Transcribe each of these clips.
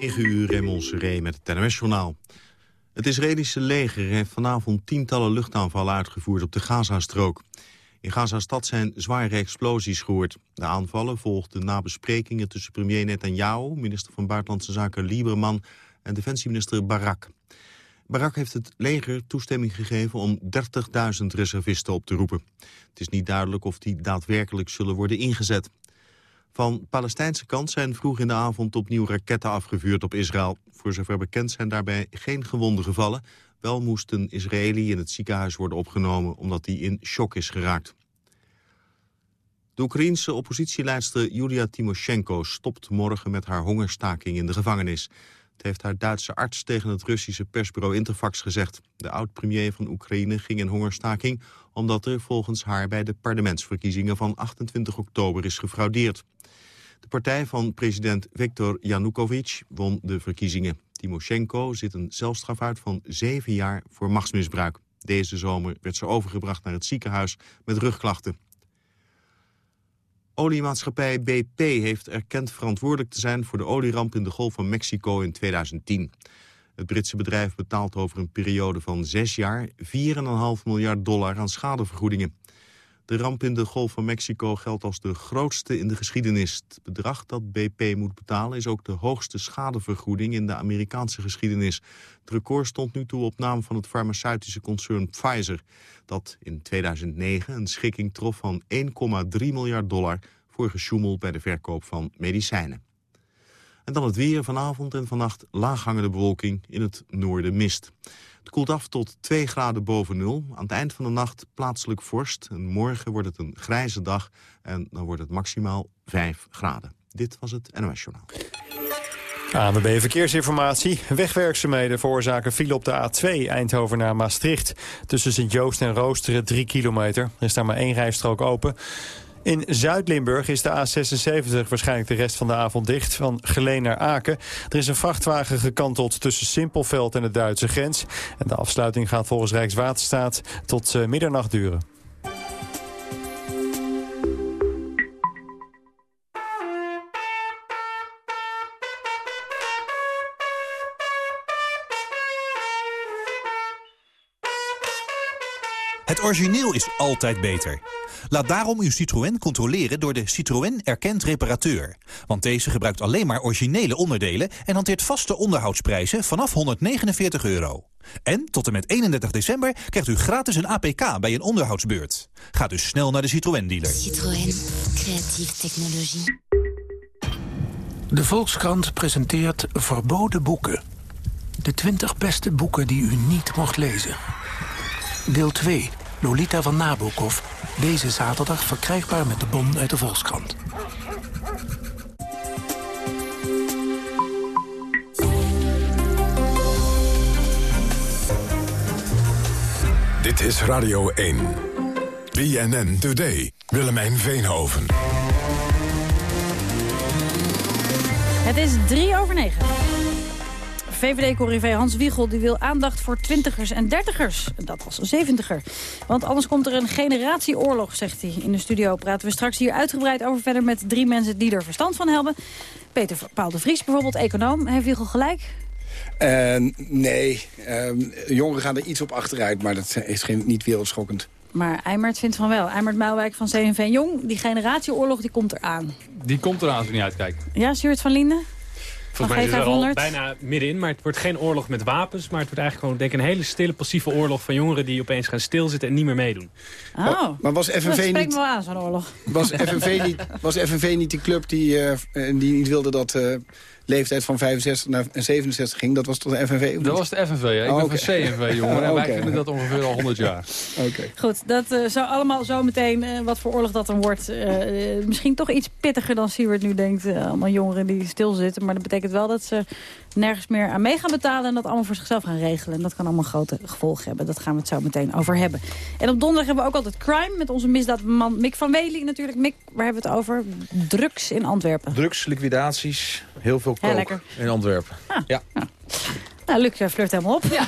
9 uur Raymond Seré met het NMS-journaal. Het Israëlische leger heeft vanavond tientallen luchtaanvallen uitgevoerd op de Gazastrook. In Gaza-stad zijn zware explosies gehoord. De aanvallen volgden na besprekingen tussen premier Netanyahu... minister van Buitenlandse Zaken Lieberman en defensieminister Barak. Barak heeft het leger toestemming gegeven om 30.000 reservisten op te roepen. Het is niet duidelijk of die daadwerkelijk zullen worden ingezet. Van Palestijnse kant zijn vroeg in de avond opnieuw raketten afgevuurd op Israël. Voor zover bekend zijn daarbij geen gewonden gevallen. Wel moest een Israëli in het ziekenhuis worden opgenomen omdat hij in shock is geraakt. De Oekraïense oppositieleidster Julia Timoshenko stopt morgen met haar hongerstaking in de gevangenis. Het heeft haar Duitse arts tegen het Russische persbureau Interfax gezegd. De oud-premier van Oekraïne ging in hongerstaking... omdat er volgens haar bij de parlementsverkiezingen van 28 oktober is gefraudeerd. De partij van president Viktor Yanukovych won de verkiezingen. Timoshenko zit een zelfstraf uit van zeven jaar voor machtsmisbruik. Deze zomer werd ze overgebracht naar het ziekenhuis met rugklachten. Oliemaatschappij BP heeft erkend verantwoordelijk te zijn... voor de olieramp in de Golf van Mexico in 2010. Het Britse bedrijf betaalt over een periode van zes jaar... 4,5 miljard dollar aan schadevergoedingen. De ramp in de Golf van Mexico geldt als de grootste in de geschiedenis. Het bedrag dat BP moet betalen is ook de hoogste schadevergoeding in de Amerikaanse geschiedenis. Het record stond nu toe op naam van het farmaceutische concern Pfizer, dat in 2009 een schikking trof van 1,3 miljard dollar voor gesjoemel bij de verkoop van medicijnen. En dan het weer vanavond en vannacht laaghangende bewolking in het noorden mist. Het koelt af tot 2 graden boven nul. Aan het eind van de nacht plaatselijk vorst. En morgen wordt het een grijze dag en dan wordt het maximaal 5 graden. Dit was het NOS Journaal. ANWB Verkeersinformatie. Wegwerkzaamheden veroorzaken file op de A2 Eindhoven naar Maastricht. Tussen Sint-Joost en Roosteren 3 kilometer. Er is daar maar één rijstrook open. In Zuid-Limburg is de A76 waarschijnlijk de rest van de avond dicht, van Geleen naar Aken. Er is een vrachtwagen gekanteld tussen Simpelveld en de Duitse grens. En de afsluiting gaat volgens Rijkswaterstaat tot uh, middernacht duren. Het origineel is altijd beter. Laat daarom uw Citroën controleren door de Citroën Erkend Reparateur. Want deze gebruikt alleen maar originele onderdelen... en hanteert vaste onderhoudsprijzen vanaf 149 euro. En tot en met 31 december krijgt u gratis een APK bij een onderhoudsbeurt. Ga dus snel naar de Citroën-dealer. Citroën. Creatieve technologie. De Volkskrant presenteert Verboden Boeken. De 20 beste boeken die u niet mocht lezen. Deel 2. Lolita van Nabokov. Deze zaterdag verkrijgbaar met de bon uit de Volkskrant. Dit is Radio 1. BNN Today. Willemijn Veenhoven. Het is drie over negen. VVD-corrivé Hans Wiegel die wil aandacht voor twintigers en dertigers. Dat was een zeventiger. Want anders komt er een generatieoorlog, zegt hij. In de studio praten we straks hier uitgebreid over verder... met drie mensen die er verstand van hebben. Peter Paul de Vries bijvoorbeeld, econoom. Heeft Wiegel gelijk? Uh, nee, uh, jongeren gaan er iets op achteruit, maar dat is geen, niet wereldschokkend. Maar Eimert vindt van wel. Eimert Muilwijk van CNV Jong, die generatieoorlog die komt eraan. Die komt eraan als we niet uitkijken. Ja, Stuart van Linden? Volgens mij is er al bijna middenin, maar het wordt geen oorlog met wapens. Maar het wordt eigenlijk gewoon denk ik, een hele stille, passieve oorlog van jongeren... die opeens gaan stilzitten en niet meer meedoen. Oh, maar, was FNV dat niet... me aan, zo'n oorlog. Was FNV, niet, was FNV niet die club die, uh, die niet wilde dat... Uh, leeftijd van 65 naar 67 ging. Dat was toch de FNV? Dat was de FNV, ja. Ik oh, ben van CNV, jongen. En wij vinden dat ongeveer al 100 jaar. Oké. Goed, dat uh, zou allemaal zo meteen, uh, wat voor oorlog dat dan wordt... Uh, misschien toch iets pittiger dan Siewert nu denkt. allemaal jongeren die stilzitten. Maar dat betekent wel dat ze nergens meer aan mee gaan betalen... en dat allemaal voor zichzelf gaan regelen. En dat kan allemaal grote gevolgen hebben. Dat gaan we het zo meteen over hebben. En op donderdag hebben we ook altijd crime... met onze misdaadman Mick van Wely natuurlijk. Mick, waar hebben we het over? Drugs in Antwerpen. Drugs, liquidaties, heel veel kook in Antwerpen. Ah, ja. Nou, Luc, jij flirt helemaal op. Ja.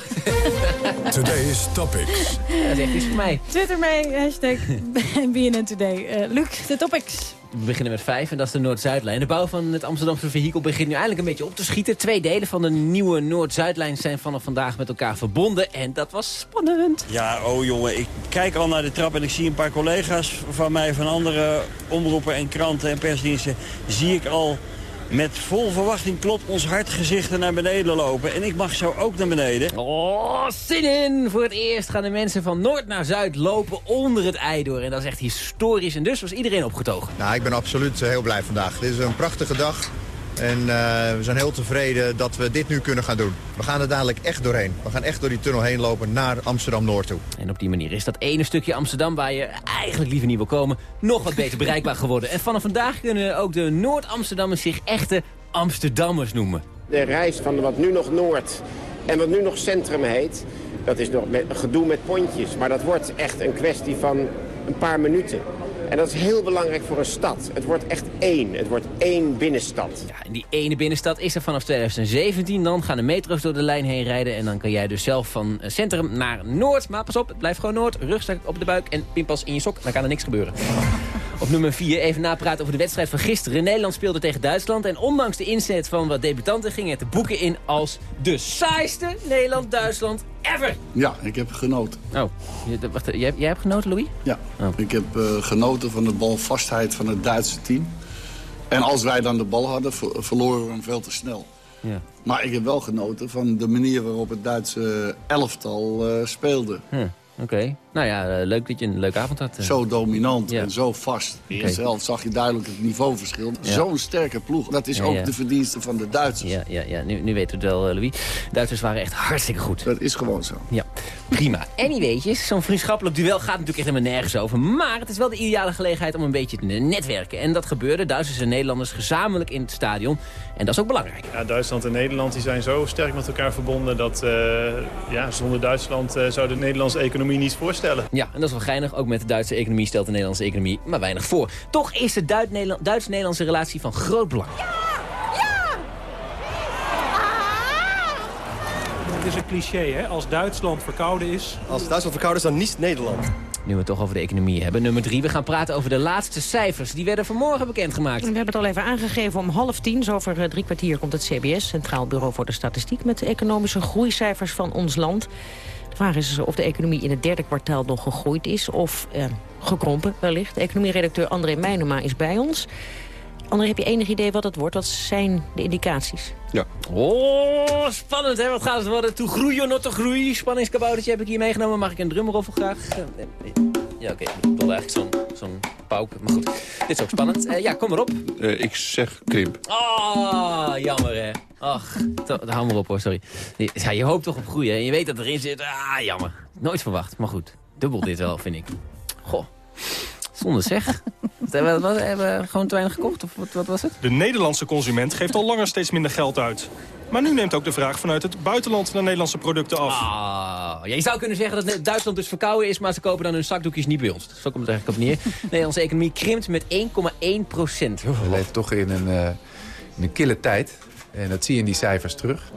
Today's Topics. dat is echt iets voor mij. Twitter mee, hashtag BNN Today. Uh, Luc, de topics. We beginnen met vijf en dat is de Noord-Zuidlijn. De bouw van het Amsterdamse vehikel begint nu eindelijk een beetje op te schieten. Twee delen van de nieuwe Noord-Zuidlijn zijn vanaf vandaag met elkaar verbonden. En dat was spannend. Ja, oh jongen, ik kijk al naar de trap en ik zie een paar collega's van mij... van andere omroepen en kranten en persdiensten... zie ik al met vol verwachting klopt ons hart gezichten naar beneden lopen. En ik mag zo ook naar beneden. Oh, zin in! Voor het eerst gaan de mensen van noord naar zuid lopen onder het ei door. En dat is echt historisch. En dus was iedereen opgetogen. Nou, ik ben absoluut heel blij vandaag. Dit is een prachtige dag. En uh, we zijn heel tevreden dat we dit nu kunnen gaan doen. We gaan er dadelijk echt doorheen. We gaan echt door die tunnel heen lopen naar Amsterdam-Noord toe. En op die manier is dat ene stukje Amsterdam waar je eigenlijk liever niet wil komen... nog wat beter bereikbaar geworden. En vanaf vandaag kunnen ook de Noord-Amsterdammers zich echte Amsterdammers noemen. De reis van wat nu nog Noord en wat nu nog Centrum heet... dat is nog met, gedoe met pontjes. Maar dat wordt echt een kwestie van een paar minuten. En dat is heel belangrijk voor een stad. Het wordt echt één. Het wordt één binnenstad. Ja, en die ene binnenstad is er vanaf 2017. Dan gaan de metro's door de lijn heen rijden. En dan kan jij dus zelf van centrum naar Noord. Maar pas op, het blijft gewoon Noord. Rugzak op de buik en pinpas in je sok. Dan kan er niks gebeuren. Op nummer 4 even napraten over de wedstrijd van gisteren. Nederland speelde tegen Duitsland. En ondanks de inzet van wat debutanten ging het de boeken in als de saaiste Nederland-Duitsland ever. Ja, ik heb genoten. Oh, wacht, jij, jij hebt genoten, Louis? Ja, oh. ik heb uh, genoten van de balvastheid van het Duitse team. En als wij dan de bal hadden, verloren we hem veel te snel. Ja. Maar ik heb wel genoten van de manier waarop het Duitse elftal uh, speelde. Hm. Oké. Nou ja, eh, leuk dat je een leuke avond had. Eh. Zo dominant en zo vast. Okay. Zelf zag je duidelijk het niveauverschil. Zo'n sterke ploeg. Dat is ook de verdienste van de Duitsers. Ja, ja, ja. Nu, nu weten we het wel, eh, Louis. Duitsers waren echt hartstikke goed. Dat is gewoon zo. Ja, prima. Anyweetjes, zo'n vriendschappelijk duel gaat natuurlijk echt helemaal nergens over. Maar het is wel de ideale gelegenheid om een beetje te netwerken. En dat gebeurde. Duitsers en Nederlanders gezamenlijk in het stadion. En dat is ook belangrijk. Ja, Duitsland en Nederland die zijn zo sterk met elkaar verbonden... dat ja, zonder Duitsland zou de Nederlandse economie niet voorstellen. Ja, en dat is wel geinig. Ook met de Duitse economie stelt de Nederlandse economie maar weinig voor. Toch is de Duits-Nederlandse relatie van groot belang. Ja! Ja! Het is een cliché, hè? Als Duitsland verkouden is... Als Duitsland verkouden is, dan niet Nederland. Nu we het toch over de economie hebben. Nummer drie, we gaan praten over de laatste cijfers. Die werden vanmorgen bekendgemaakt. We hebben het al even aangegeven om half tien. Zo over eh, drie kwartier komt het CBS, Centraal Bureau voor de Statistiek... met de economische groeicijfers van ons land vraag is of de economie in het derde kwartaal nog gegroeid is... of eh, gekrompen wellicht. Economieredacteur André Meijnema is bij ons. André, heb je enig idee wat het wordt? Wat zijn de indicaties? Ja. Oh, spannend hè? Wat gaat het worden? Toe groeien of not te groeien? Spanningskaboutertje heb ik hier meegenomen. Mag ik een drummeroffel graag? Ja, oké. Ik wilde eigenlijk zo'n zo'n pauk. Maar goed, dit is ook spannend. Uh, ja, kom erop. Uh, ik zeg krimp. Ah, oh, jammer hè. Ach, hou maar op hoor, sorry. Ja, je hoopt toch op groeien en je weet dat erin zit. Ah, jammer. Nooit verwacht, maar goed. Dubbel dit wel, vind ik. Goh. Zonde zeg. hebben, we, hebben we gewoon te weinig gekocht? Of wat, wat, was het? De Nederlandse consument geeft al langer steeds minder geld uit. Maar nu neemt ook de vraag vanuit het buitenland naar Nederlandse producten af. Ah, ja, je zou kunnen zeggen dat Duitsland dus verkouden is... maar ze kopen dan hun zakdoekjes niet bij ons. Zo komt het eigenlijk op neer. De Nederlandse economie krimpt met 1,1 procent. We leven toch in een, uh, in een kille tijd. En dat zie je in die cijfers terug.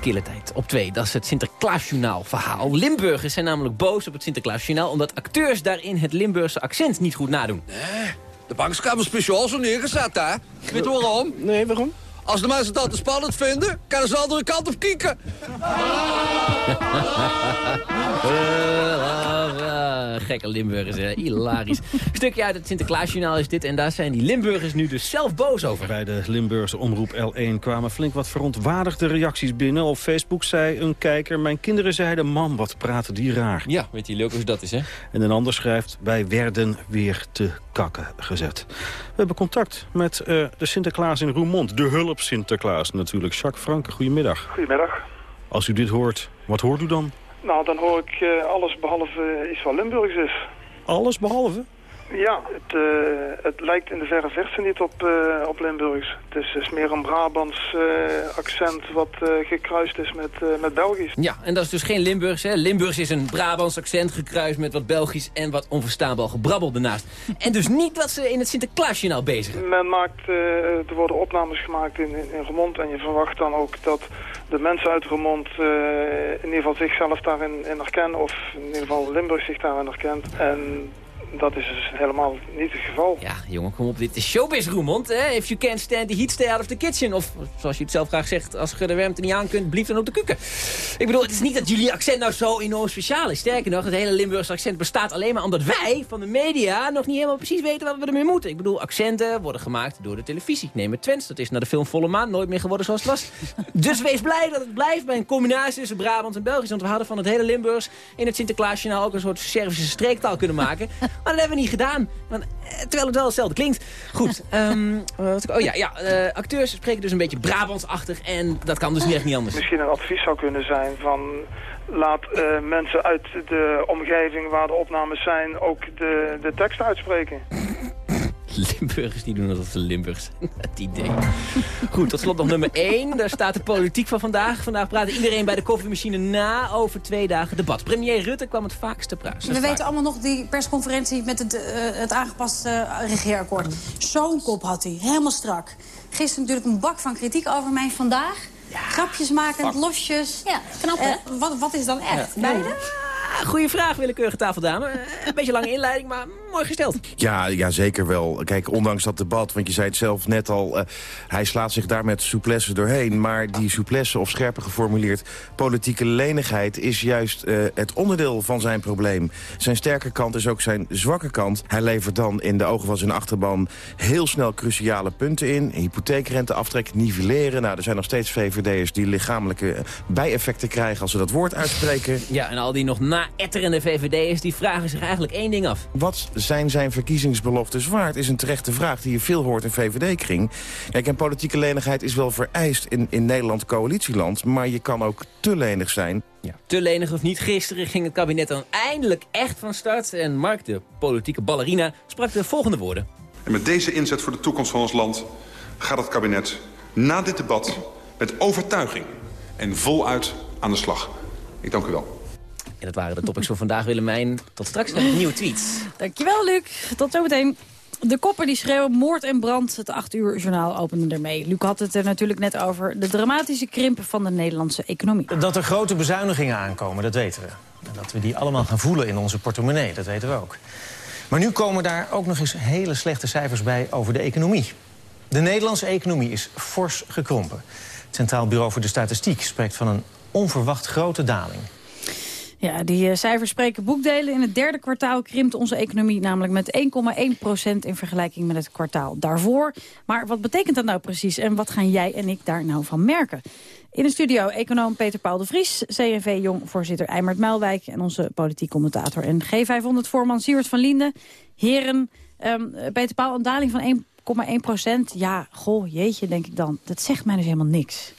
Kille tijd. Op twee, dat is het Sinterklaasjournaal verhaal. Limburgers zijn namelijk boos op het Sinterklaasjournaal... omdat acteurs daarin het Limburgse accent niet goed nadoen. Nee, de bank is speciaal zo neergezet, hè? Weet je waarom? Nee, waarom? Als de mensen dat te spannend vinden, kunnen ze de andere kant op kieken. Gekke Limburgers, hè. hilarisch. stukje uit het Sinterklaasjournaal is dit. En daar zijn die Limburgers nu dus zelf boos over. Bij de Limburgse omroep L1 kwamen flink wat verontwaardigde reacties binnen. Op Facebook zei een kijker... Mijn kinderen zeiden, mam, wat praten die raar. Ja, weet je leuk hoe dat is, hè? En een ander schrijft, wij werden weer te kakken gezet. We hebben contact met uh, de Sinterklaas in Roermond. De hulp Sinterklaas natuurlijk. Jacques Franke, goedemiddag. Goedemiddag. Als u dit hoort, wat hoort u dan? Nou, dan hoor ik uh, alles behalve iets wat Limburgs is. Alles behalve? Ja, het, uh, het lijkt in de verre verte niet op, uh, op Limburgs. Het is, is, meer een Brabants uh, accent wat gekruist is met, met Belgisch. Ja, en dat is dus geen Limburgs. Hè? Limburgs is een Brabants accent gekruist met wat Belgisch en wat onverstaanbaar gebrabbel ernaast. en dus niet wat ze in het Sinterklaasjournaal bezig zijn. Men maakt, er worden opnames gemaakt in, in, in Remond en je verwacht dan ook dat de mensen uit Remond in ieder geval zichzelf daarin in herkennen. Of in ieder geval Limburg zich daarin herkent. En dat is dus helemaal niet het geval. Ja, jongen, kom op. Dit is showbiz, Roermond. Hè? If you can't stand the heat, stay out of the kitchen. Of, zoals je het zelf graag zegt, als je de warmte niet aan kunt, blief dan op de kuken. Ik bedoel, het is niet dat jullie accent nou zo enorm speciaal is. Sterker nog, het hele Limburgse accent bestaat alleen maar omdat wij van de media nog niet helemaal precies weten wat we ermee moeten. Ik bedoel, accenten worden gemaakt door de televisie. Neem het Twents, dat is naar de film Volle Maan nooit meer geworden zoals het was. dus wees blij dat het blijft bij een combinatie tussen Brabant en Belgisch. Want we hadden van het hele Limburgs in het Sinterklaasjournaal ook een soort Servische streektaal kunnen maken. Maar dat hebben we niet gedaan. Want, eh, terwijl het wel hetzelfde klinkt. Goed, um, oh ja, ja uh, acteurs spreken dus een beetje Brabantsachtig. En dat kan dus niet echt niet anders. Misschien een advies zou kunnen zijn van... Laat uh, mensen uit de omgeving waar de opnames zijn ook de, de tekst uitspreken. Limburgers die doen alsof ze Limburgs zijn. Het idee. Goed, tot slot nog nummer 1. Daar staat de politiek van vandaag. Vandaag praat iedereen bij de koffiemachine na over twee dagen debat. Premier Rutte kwam het vaakste praten. We weten allemaal nog die persconferentie met het, uh, het aangepaste uh, regeerakkoord. Zo'n kop had hij, helemaal strak. Gisteren natuurlijk een bak van kritiek over mij. Vandaag ja, grapjes maken, losjes. Ja, knap hè? Uh, wat, wat is dan echt? Ja. Beide? Goeie vraag, willekeurige tafeldame. Een beetje lange inleiding, maar mooi gesteld. Ja, ja, zeker wel. Kijk, ondanks dat debat, want je zei het zelf net al... Uh, hij slaat zich daar met souplesse doorheen. Maar die souplesse, of scherper geformuleerd... politieke lenigheid is juist uh, het onderdeel van zijn probleem. Zijn sterke kant is ook zijn zwakke kant. Hij levert dan in de ogen van zijn achterban... heel snel cruciale punten in. Hypotheekrenteaftrek, nivelleren. Nou, er zijn nog steeds VVD'ers die lichamelijke bijeffecten krijgen... als ze dat woord uitspreken. Ja, en al die nog na-etterende VVD'ers... die vragen zich eigenlijk één ding af. Wat zijn zijn verkiezingsbeloftes waard? Is een terechte vraag die je veel hoort in VVD-kring. Kijk, en politieke lenigheid is wel vereist in, in Nederland coalitieland... maar je kan ook te lenig zijn. Ja. Te lenig of niet, gisteren ging het kabinet dan eindelijk echt van start... en Mark, de politieke ballerina, sprak de volgende woorden. En met deze inzet voor de toekomst van ons land... gaat het kabinet na dit debat met overtuiging en voluit aan de slag. Ik dank u wel. En dat waren de topics voor vandaag, Willemijn. Tot straks een nieuwe tweets. Dankjewel, Luc. Tot zometeen. De koppen die schreeuwen moord en brand. Het 8 uur journaal opende ermee. Luc had het er natuurlijk net over. De dramatische krimpen van de Nederlandse economie. Dat er grote bezuinigingen aankomen, dat weten we. En dat we die allemaal gaan voelen in onze portemonnee, dat weten we ook. Maar nu komen daar ook nog eens hele slechte cijfers bij over de economie. De Nederlandse economie is fors gekrompen. Het Centraal Bureau voor de Statistiek spreekt van een onverwacht grote daling. Ja, die uh, cijfers spreken boekdelen. In het derde kwartaal krimpt onze economie namelijk met 1,1 procent... in vergelijking met het kwartaal daarvoor. Maar wat betekent dat nou precies en wat gaan jij en ik daar nou van merken? In de studio econoom Peter Paul de Vries, CNV-jong-voorzitter Eimert Muilwijk... en onze politiek commentator en G500-voorman Siewert van Linden. Heren, um, Peter Paul, een daling van 1,1 procent. Ja, goh, jeetje, denk ik dan. Dat zegt mij dus helemaal niks.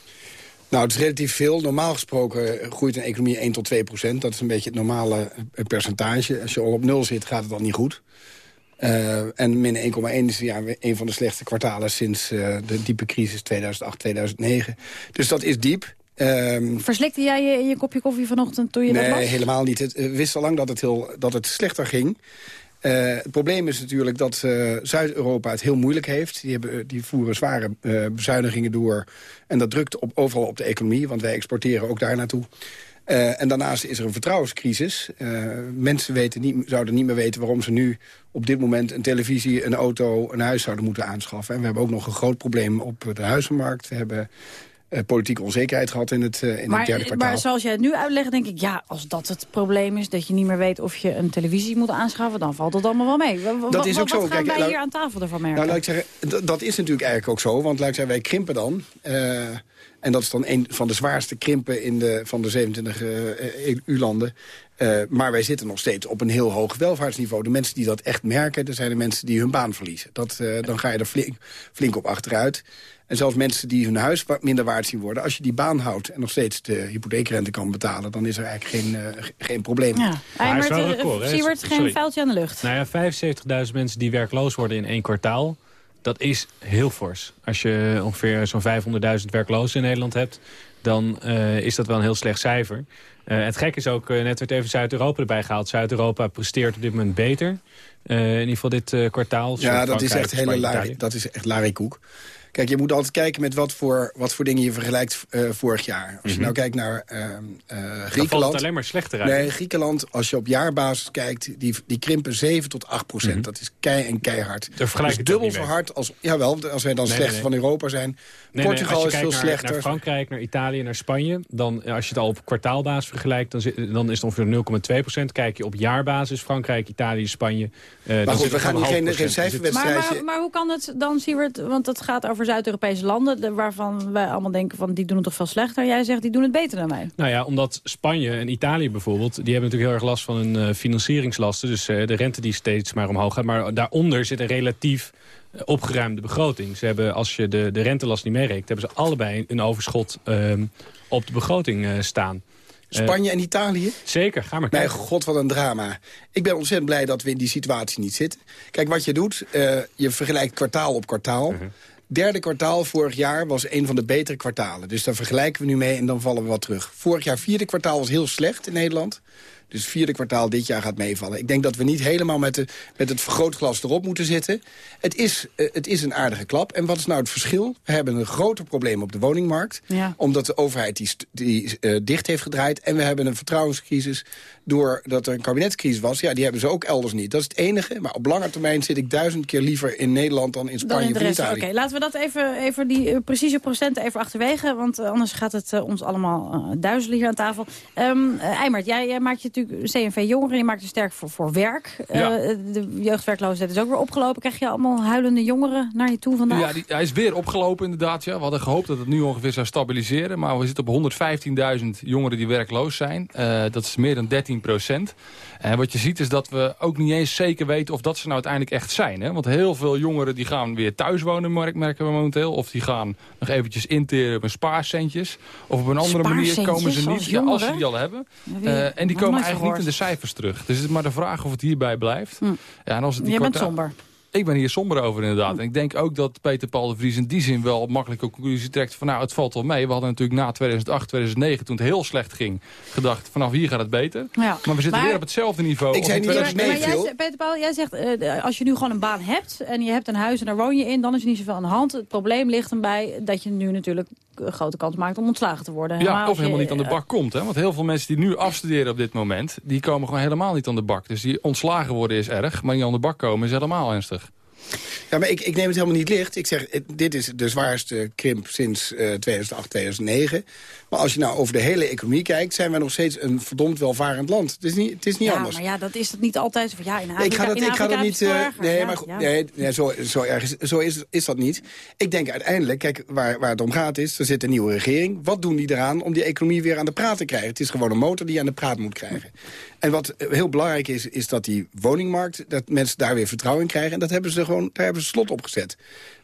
Nou, het is relatief veel. Normaal gesproken groeit een economie 1 tot 2 procent. Dat is een beetje het normale percentage. Als je al op nul zit, gaat het al niet goed. Uh, en min 1,1 is ja, een van de slechtste kwartalen sinds uh, de diepe crisis 2008, 2009. Dus dat is diep. Um, Verslikte jij je, je kopje koffie vanochtend toen je nee, dat las? Nee, helemaal niet. Het, we wisten al lang dat het, heel, dat het slechter ging. Uh, het probleem is natuurlijk dat uh, Zuid-Europa het heel moeilijk heeft. Die, hebben, die voeren zware bezuinigingen door. En dat drukt op, overal op de economie, want wij exporteren ook daar naartoe. en daarnaast is er een vertrouwenscrisis. mensen weten niet, zouden niet meer weten waarom ze nu op dit moment... een televisie, een auto, een huis zouden moeten aanschaffen. En we hebben ook nog een groot probleem op de huizenmarkt. We hebben uh, politieke onzekerheid gehad in het, uh, in maar, het derde kwartaal. Maar zoals jij het nu uitlegt, denk ik... ja, als dat het probleem is, dat je niet meer weet of je een televisie moet aanschaffen... dan valt het allemaal wel mee. W dat is ook wat zo. gaan Kijk, wij hier aan tafel ervan merken? Nou, laat ik zeggen, dat is natuurlijk eigenlijk ook zo. Want laat ik zeggen, wij krimpen dan... Uh, en dat is dan een van de zwaarste krimpen in de, van de 27 EU-landen. Uh, maar wij zitten nog steeds op een heel hoog welvaartsniveau. De mensen die dat echt merken, dat zijn de mensen die hun baan verliezen. Dat, uh, dan ga je er flink, flink op achteruit. En zelfs mensen die hun huis minder waard zien worden... als je die baan houdt en nog steeds de hypotheekrente kan betalen... dan is er eigenlijk geen, uh, geen probleem. Ja. Eimert, uh, Siewert, geen vuiltje aan de lucht. Nou ja, 75.000 mensen die werkloos worden in één kwartaal... dat is heel fors. Als je ongeveer zo'n 500.000 werklozen in Nederland hebt... dan uh, is dat wel een heel slecht cijfer. Uh, het gek is ook, uh, net werd even Zuid-Europa erbij gehaald. Zuid-Europa presteert op dit moment beter. Uh, in ieder geval dit kwartaal. Ja, dat is, echt hele Larry, dat is echt larikoek. Kijk, je moet altijd kijken met wat voor, wat voor dingen je vergelijkt uh, vorig jaar. Als je Mhm. nou kijkt naar uh, uh, Dan Griekenland... valt het alleen maar slechter uit. Nee, Griekenland, als je op jaarbasis kijkt, die, die krimpen 7 tot 8 procent. Mhm. Dat is kei en keihard. Daar vergelijk dus dubbel zo hard als... Jawel, als wij dan Nee, slecht nee, van Europa zijn. Nee, Portugal is veel kijkt naar, slechter. naar Frankrijk, naar Italië, naar Spanje... dan eh, als je het al op kwartaalbasis vergelijkt... dan, zit- dan is het ongeveer 0,2 procent. Kijk je op jaarbasis, Frankrijk, Italië, Spanje... eh, dan goed, zit we het gaan geen- procent. geen het- Maar, maar, maar hoe kan het dan, Siewert? Want het gaat over Zuid-Europese landen... de- waarvan wij allemaal denken van die doen het toch veel slechter. Jij zegt die doen het beter dan wij. Nou ja, omdat Spanje en Italië bijvoorbeeld... die hebben natuurlijk heel erg last van hun eh, financieringslasten. Dus eh, de rente die steeds maar omhoog gaat. Maar daaronder zit een relatief eh, opgeruimde begroting. Ze hebben, als je de, de rentelast niet meerekent... hebben ze allebei een overschot ehm, op de begroting eh, staan. Spanje en Italië? Zeker, ga maar Mijn kijken. god, wat een drama. Ik ben ontzettend blij dat we in die situatie niet zitten. Kijk, wat je doet, eh, je vergelijkt kwartaal op kwartaal. Mhm. Derde kwartaal vorig jaar was een van de betere kwartalen. Dus daar vergelijken we nu mee en dan vallen we wat terug. Vorig jaar vierde kwartaal was heel slecht in Nederland. Dus vierde kwartaal dit jaar gaat meevallen. Ik denk dat we niet helemaal met, de, met het vergrootglas erop moeten zitten. Het is, eh, het is een aardige klap. En wat is nou het verschil? We hebben een groter probleem op de woningmarkt. Ja. Omdat de overheid die, die eh, dicht heeft gedraaid. En we hebben een vertrouwenscrisis doordat er een kabinetscrisis was. Ja, die hebben ze ook elders niet. Dat is het enige. Maar op lange termijn zit ik duizend keer liever in Nederland dan in Dan Spanje of in. Oké, laten we dat even, even die eh, precieze procenten even achterwege. Want eh, anders gaat het eh, ons allemaal eh, duizelen hier aan tafel. Eimert, jij, jij maakt je natuurlijk CNV jongeren. Je maakt je sterk voor, voor werk. Eh, Ja. de jeugdwerkloosheid is ook weer opgelopen. Krijg je allemaal huilende jongeren naar je toe vandaag? Ja, die, hij is weer opgelopen inderdaad. Ja. We hadden gehoopt dat het nu ongeveer zou stabiliseren. Maar we zitten op 115.000 jongeren die werkloos zijn. Eh, dat is meer dan 13 procent. En wat je ziet is dat we ook niet eens zeker weten of dat ze nou uiteindelijk echt zijn. Hè? Want heel veel jongeren die gaan weer thuis wonen, merk- merken we momenteel. Of die gaan nog eventjes interen op hun spaarcentjes. Of op een andere manier komen ze niet. als Ja, als ze die al hebben. Eh, en die komen eigenlijk niet in de cijfers terug. Dus het is maar de vraag of het hierbij blijft. Ja, en als het die Jij bent somber. Ik ben hier somber over inderdaad. En ik denk ook dat Peter Paul de Vries in die zin wel makkelijke conclusie trekt van nou het valt wel mee. We hadden natuurlijk na 2008, 2009 toen het heel slecht ging gedacht vanaf hier gaat het beter. Ja. Maar we zitten Maar- weer op hetzelfde niveau. Ik zei in niet dat het 2009. Maar jij, Peter Paul, jij zegt, eh, als je nu gewoon een baan hebt en je hebt een huis en daar woon je in, dan is er niet zoveel aan de hand. Het probleem ligt erbij dat je nu natuurlijk grote kans maakt om ontslagen te worden. Ja, of je, helemaal niet aan de eh, bak komt. Hè? Want heel veel mensen die nu afstuderen op dit moment... die komen gewoon helemaal niet aan de bak. Dus die ontslagen worden is erg, maar niet aan de bak komen is helemaal ernstig. Ja, maar ik, ik neem het helemaal niet licht. Ik zeg, dit is de zwaarste krimp sinds eh, 2008, 2009. Maar als je nou over de hele economie kijkt... zijn wij nog steeds een verdomd welvarend land. Het is niet, het is niet ja, anders. maar ja, dat is het niet altijd. Ja, in Afrika, ik ga dat, in ik ga dat niet. eh, nee, Ja, maar goed, ja. nee, nee, zo, zo erg is, zo is, is dat niet. Ik denk uiteindelijk, kijk, waar, waar het om gaat is... er zit een nieuwe regering. Wat doen die eraan om die economie weer aan de praat te krijgen? Het is gewoon een motor die je aan de praat moet krijgen. En wat heel belangrijk is, is dat die woningmarkt... dat mensen daar weer vertrouwen in krijgen. En dat hebben ze gewoon, daar hebben ze slot op gezet.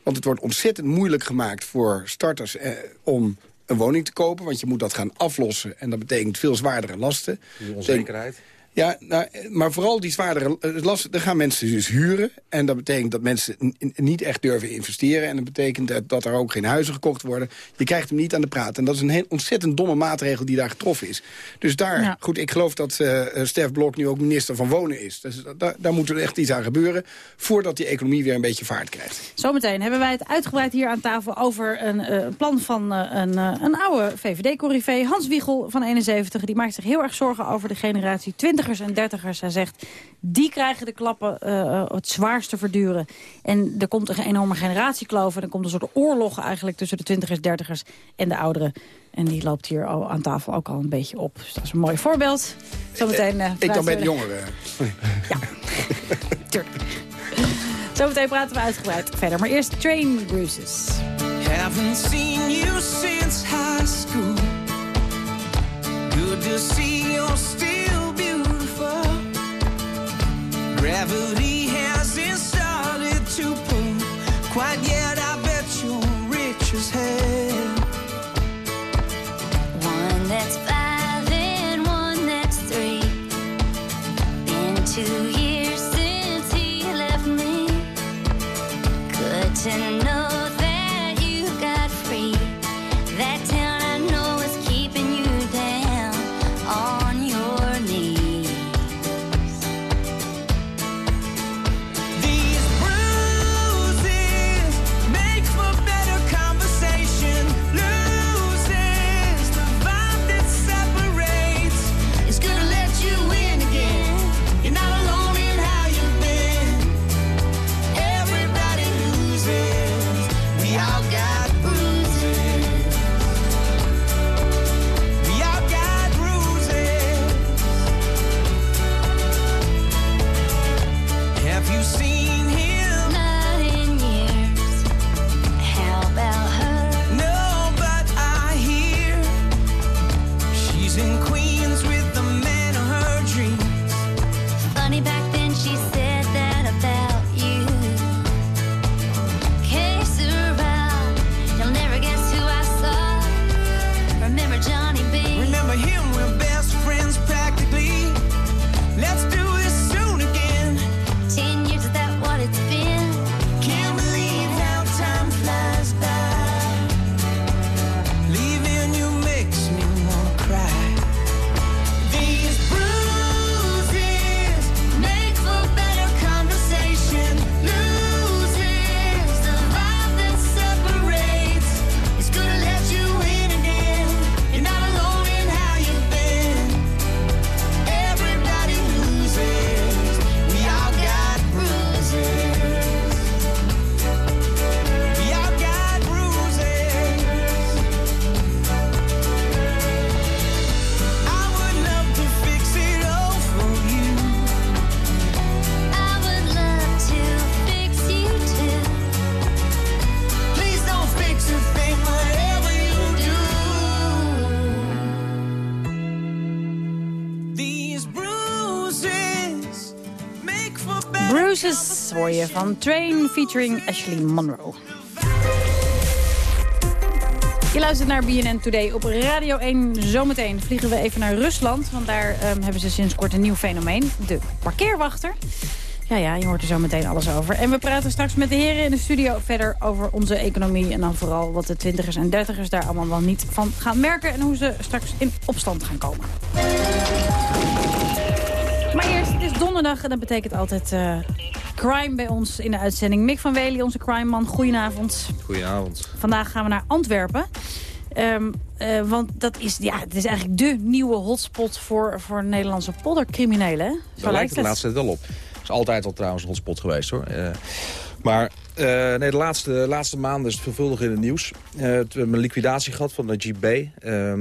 Want het wordt ontzettend moeilijk gemaakt voor starters... Eh, om een woning te kopen, want je moet dat gaan aflossen. En dat betekent veel zwaardere lasten. onzekerheid. Ja, nou, maar vooral die zwaardere eh, lasten, dan gaan mensen dus huren. En dat betekent dat mensen niet echt durven investeren. En dat betekent dat, dat er ook geen huizen gekocht worden. Je krijgt hem niet aan de praat. En dat is een heel ontzettend domme maatregel die daar getroffen is. Dus daar, Ja. goed, ik geloof dat eh, Stef Blok nu ook minister van Wonen is. Dus daar, daar moet er echt iets aan gebeuren... voordat die economie weer een beetje vaart krijgt. Zometeen hebben wij het uitgebreid hier aan tafel over een plan van een, een oude VVD-corrivé. Hans Wiegel van 71, die maakt zich heel erg zorgen over de generatie twintigers en dertigers. Hij zegt, die krijgen de klappen eh, het zwaarste verduren. En er komt een enorme generatiekloof en er komt een soort oorlog eigenlijk tussen de twintigers, dertigers en de ouderen. En die loopt hier al aan tafel ook al een beetje op. Dus dat is een mooi voorbeeld. Zometeen, eh, ik dan bij de jongeren. Zometeen praten we uitgebreid verder. Maar eerst Train Bruises. Haven't seen you since high school. Good to see you're still Gravity hasn't started to pull quite yet. I bet you're rich as hell. One that's five and one that's three. Been two years since he left me. Good to know Van Train featuring Ashley Monroe. Je luistert naar BNN Today op Radio 1. Zometeen vliegen we even naar Rusland. Want daar ehm, hebben ze sinds kort een nieuw fenomeen. De parkeerwachter. Ja, ja, je hoort er zo meteen alles over. En we praten straks met de heren in de studio verder over onze economie. En dan vooral wat de twintigers en dertigers daar allemaal wel niet van gaan merken. En hoe ze straks in opstand gaan komen. Maar eerst, het is donderdag en dat betekent altijd eh, crime bij ons in de uitzending. Mick van Wely, onze crime-man, goedenavond. Goedenavond. Vandaag gaan we naar Antwerpen. Ehm, eh, want dat is, ja, het is eigenlijk de nieuwe hotspot voor, voor Nederlandse poddercriminelen. Zo Daar lijkt het de laatste wel op. Het is altijd al trouwens een hotspot geweest hoor. Eh, maar eh, nee, de laatste, laatste maanden is het veelvuldig in het nieuws. We hebben een liquidatie gehad van de GP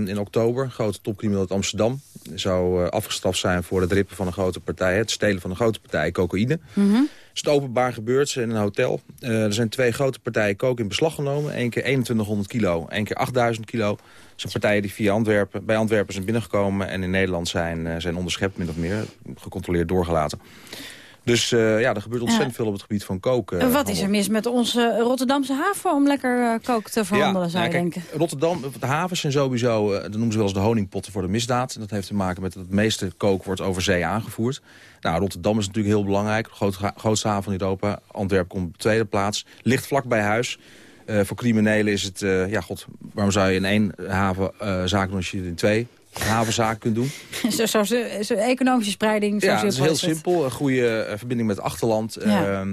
in oktober. Grote topcrimineel uit Amsterdam. Zou afgestraft zijn voor het rippen van een grote partij. Het stelen van een grote partij cocaïne. Is het openbaar gebeurd in een hotel. er zijn twee grote partijen coke in beslag genomen. Eén keer 2100 kilo, één keer 8000 kilo. Dat zijn partijen die via Antwerpen, bij Antwerpen zijn binnengekomen... en in Nederland zijn, zijn onderschept, min of meer. Gecontroleerd doorgelaten. Dus uh, ja, er gebeurt ontzettend veel op het gebied van koken. Uh, Wat is er mis met onze Rotterdamse haven om lekker uh, kook te verhandelen, ja, zou je ja, kijk, denken? Rotterdam, de havens zijn sowieso, dat noemen ze wel eens de honingpotten voor de misdaad. Dat heeft te maken met dat het meeste kook wordt over zee aangevoerd. Nou, Rotterdam is natuurlijk heel belangrijk. Groot, grootste haven van Europa. Antwerpen komt op de tweede plaats. Ligt vlak bij huis. voor criminelen is het, ja god, waarom zou je in één haven zaken doen als je in twee havenzaak kunt doen. zo, zo, zo, economische spreiding. Zo ja, het is heel simpel. Een goede uh, verbinding met het achterland. Ja. Uh,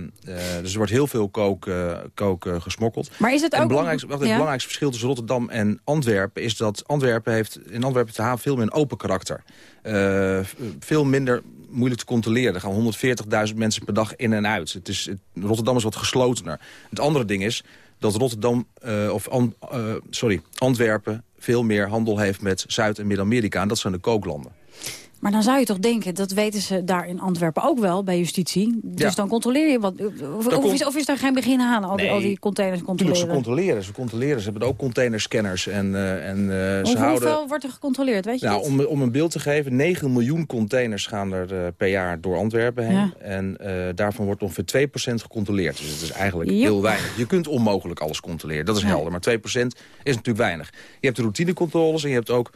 dus er wordt heel veel kook, uh, kook gesmokkeld. Maar is het en ook... Het belangrijkste, wacht, het belangrijkste verschil tussen Rotterdam en Antwerpen... is dat Antwerpen heeft, in Antwerpen de haven veel meer een open karakter. Veel minder moeilijk te controleren. Er gaan 140.000 mensen per dag in en uit. Het is, het, Rotterdam is wat geslotener. Het andere ding is dat Rotterdam, uh, of an, uh, sorry, Antwerpen veel meer handel heeft met Zuid- en Midden-Amerika. En dat zijn de kooklanden. Maar dan zou je toch denken, dat weten ze daar in Antwerpen ook wel, bij justitie. Dus Ja. dan controleer je wat. Of, of, is, of is daar geen begin aan, al, die, Nee. al die containers Tuurlijk, controleren? ze controleren. Ze controleren. Ze hebben ook containerscanners. En, uh, en uh, ze Hoe- houden... Hoeveel wordt er gecontroleerd, weet je Nou, om, om een beeld te geven, 9 miljoen containers gaan er uh, per jaar door Antwerpen heen. Ja. En daarvan wordt ongeveer 2% gecontroleerd. Dus het is eigenlijk heel weinig. Je kunt onmogelijk alles controleren, dat is helder. Maar 2% is natuurlijk weinig. Je hebt de routinecontroles en je hebt ook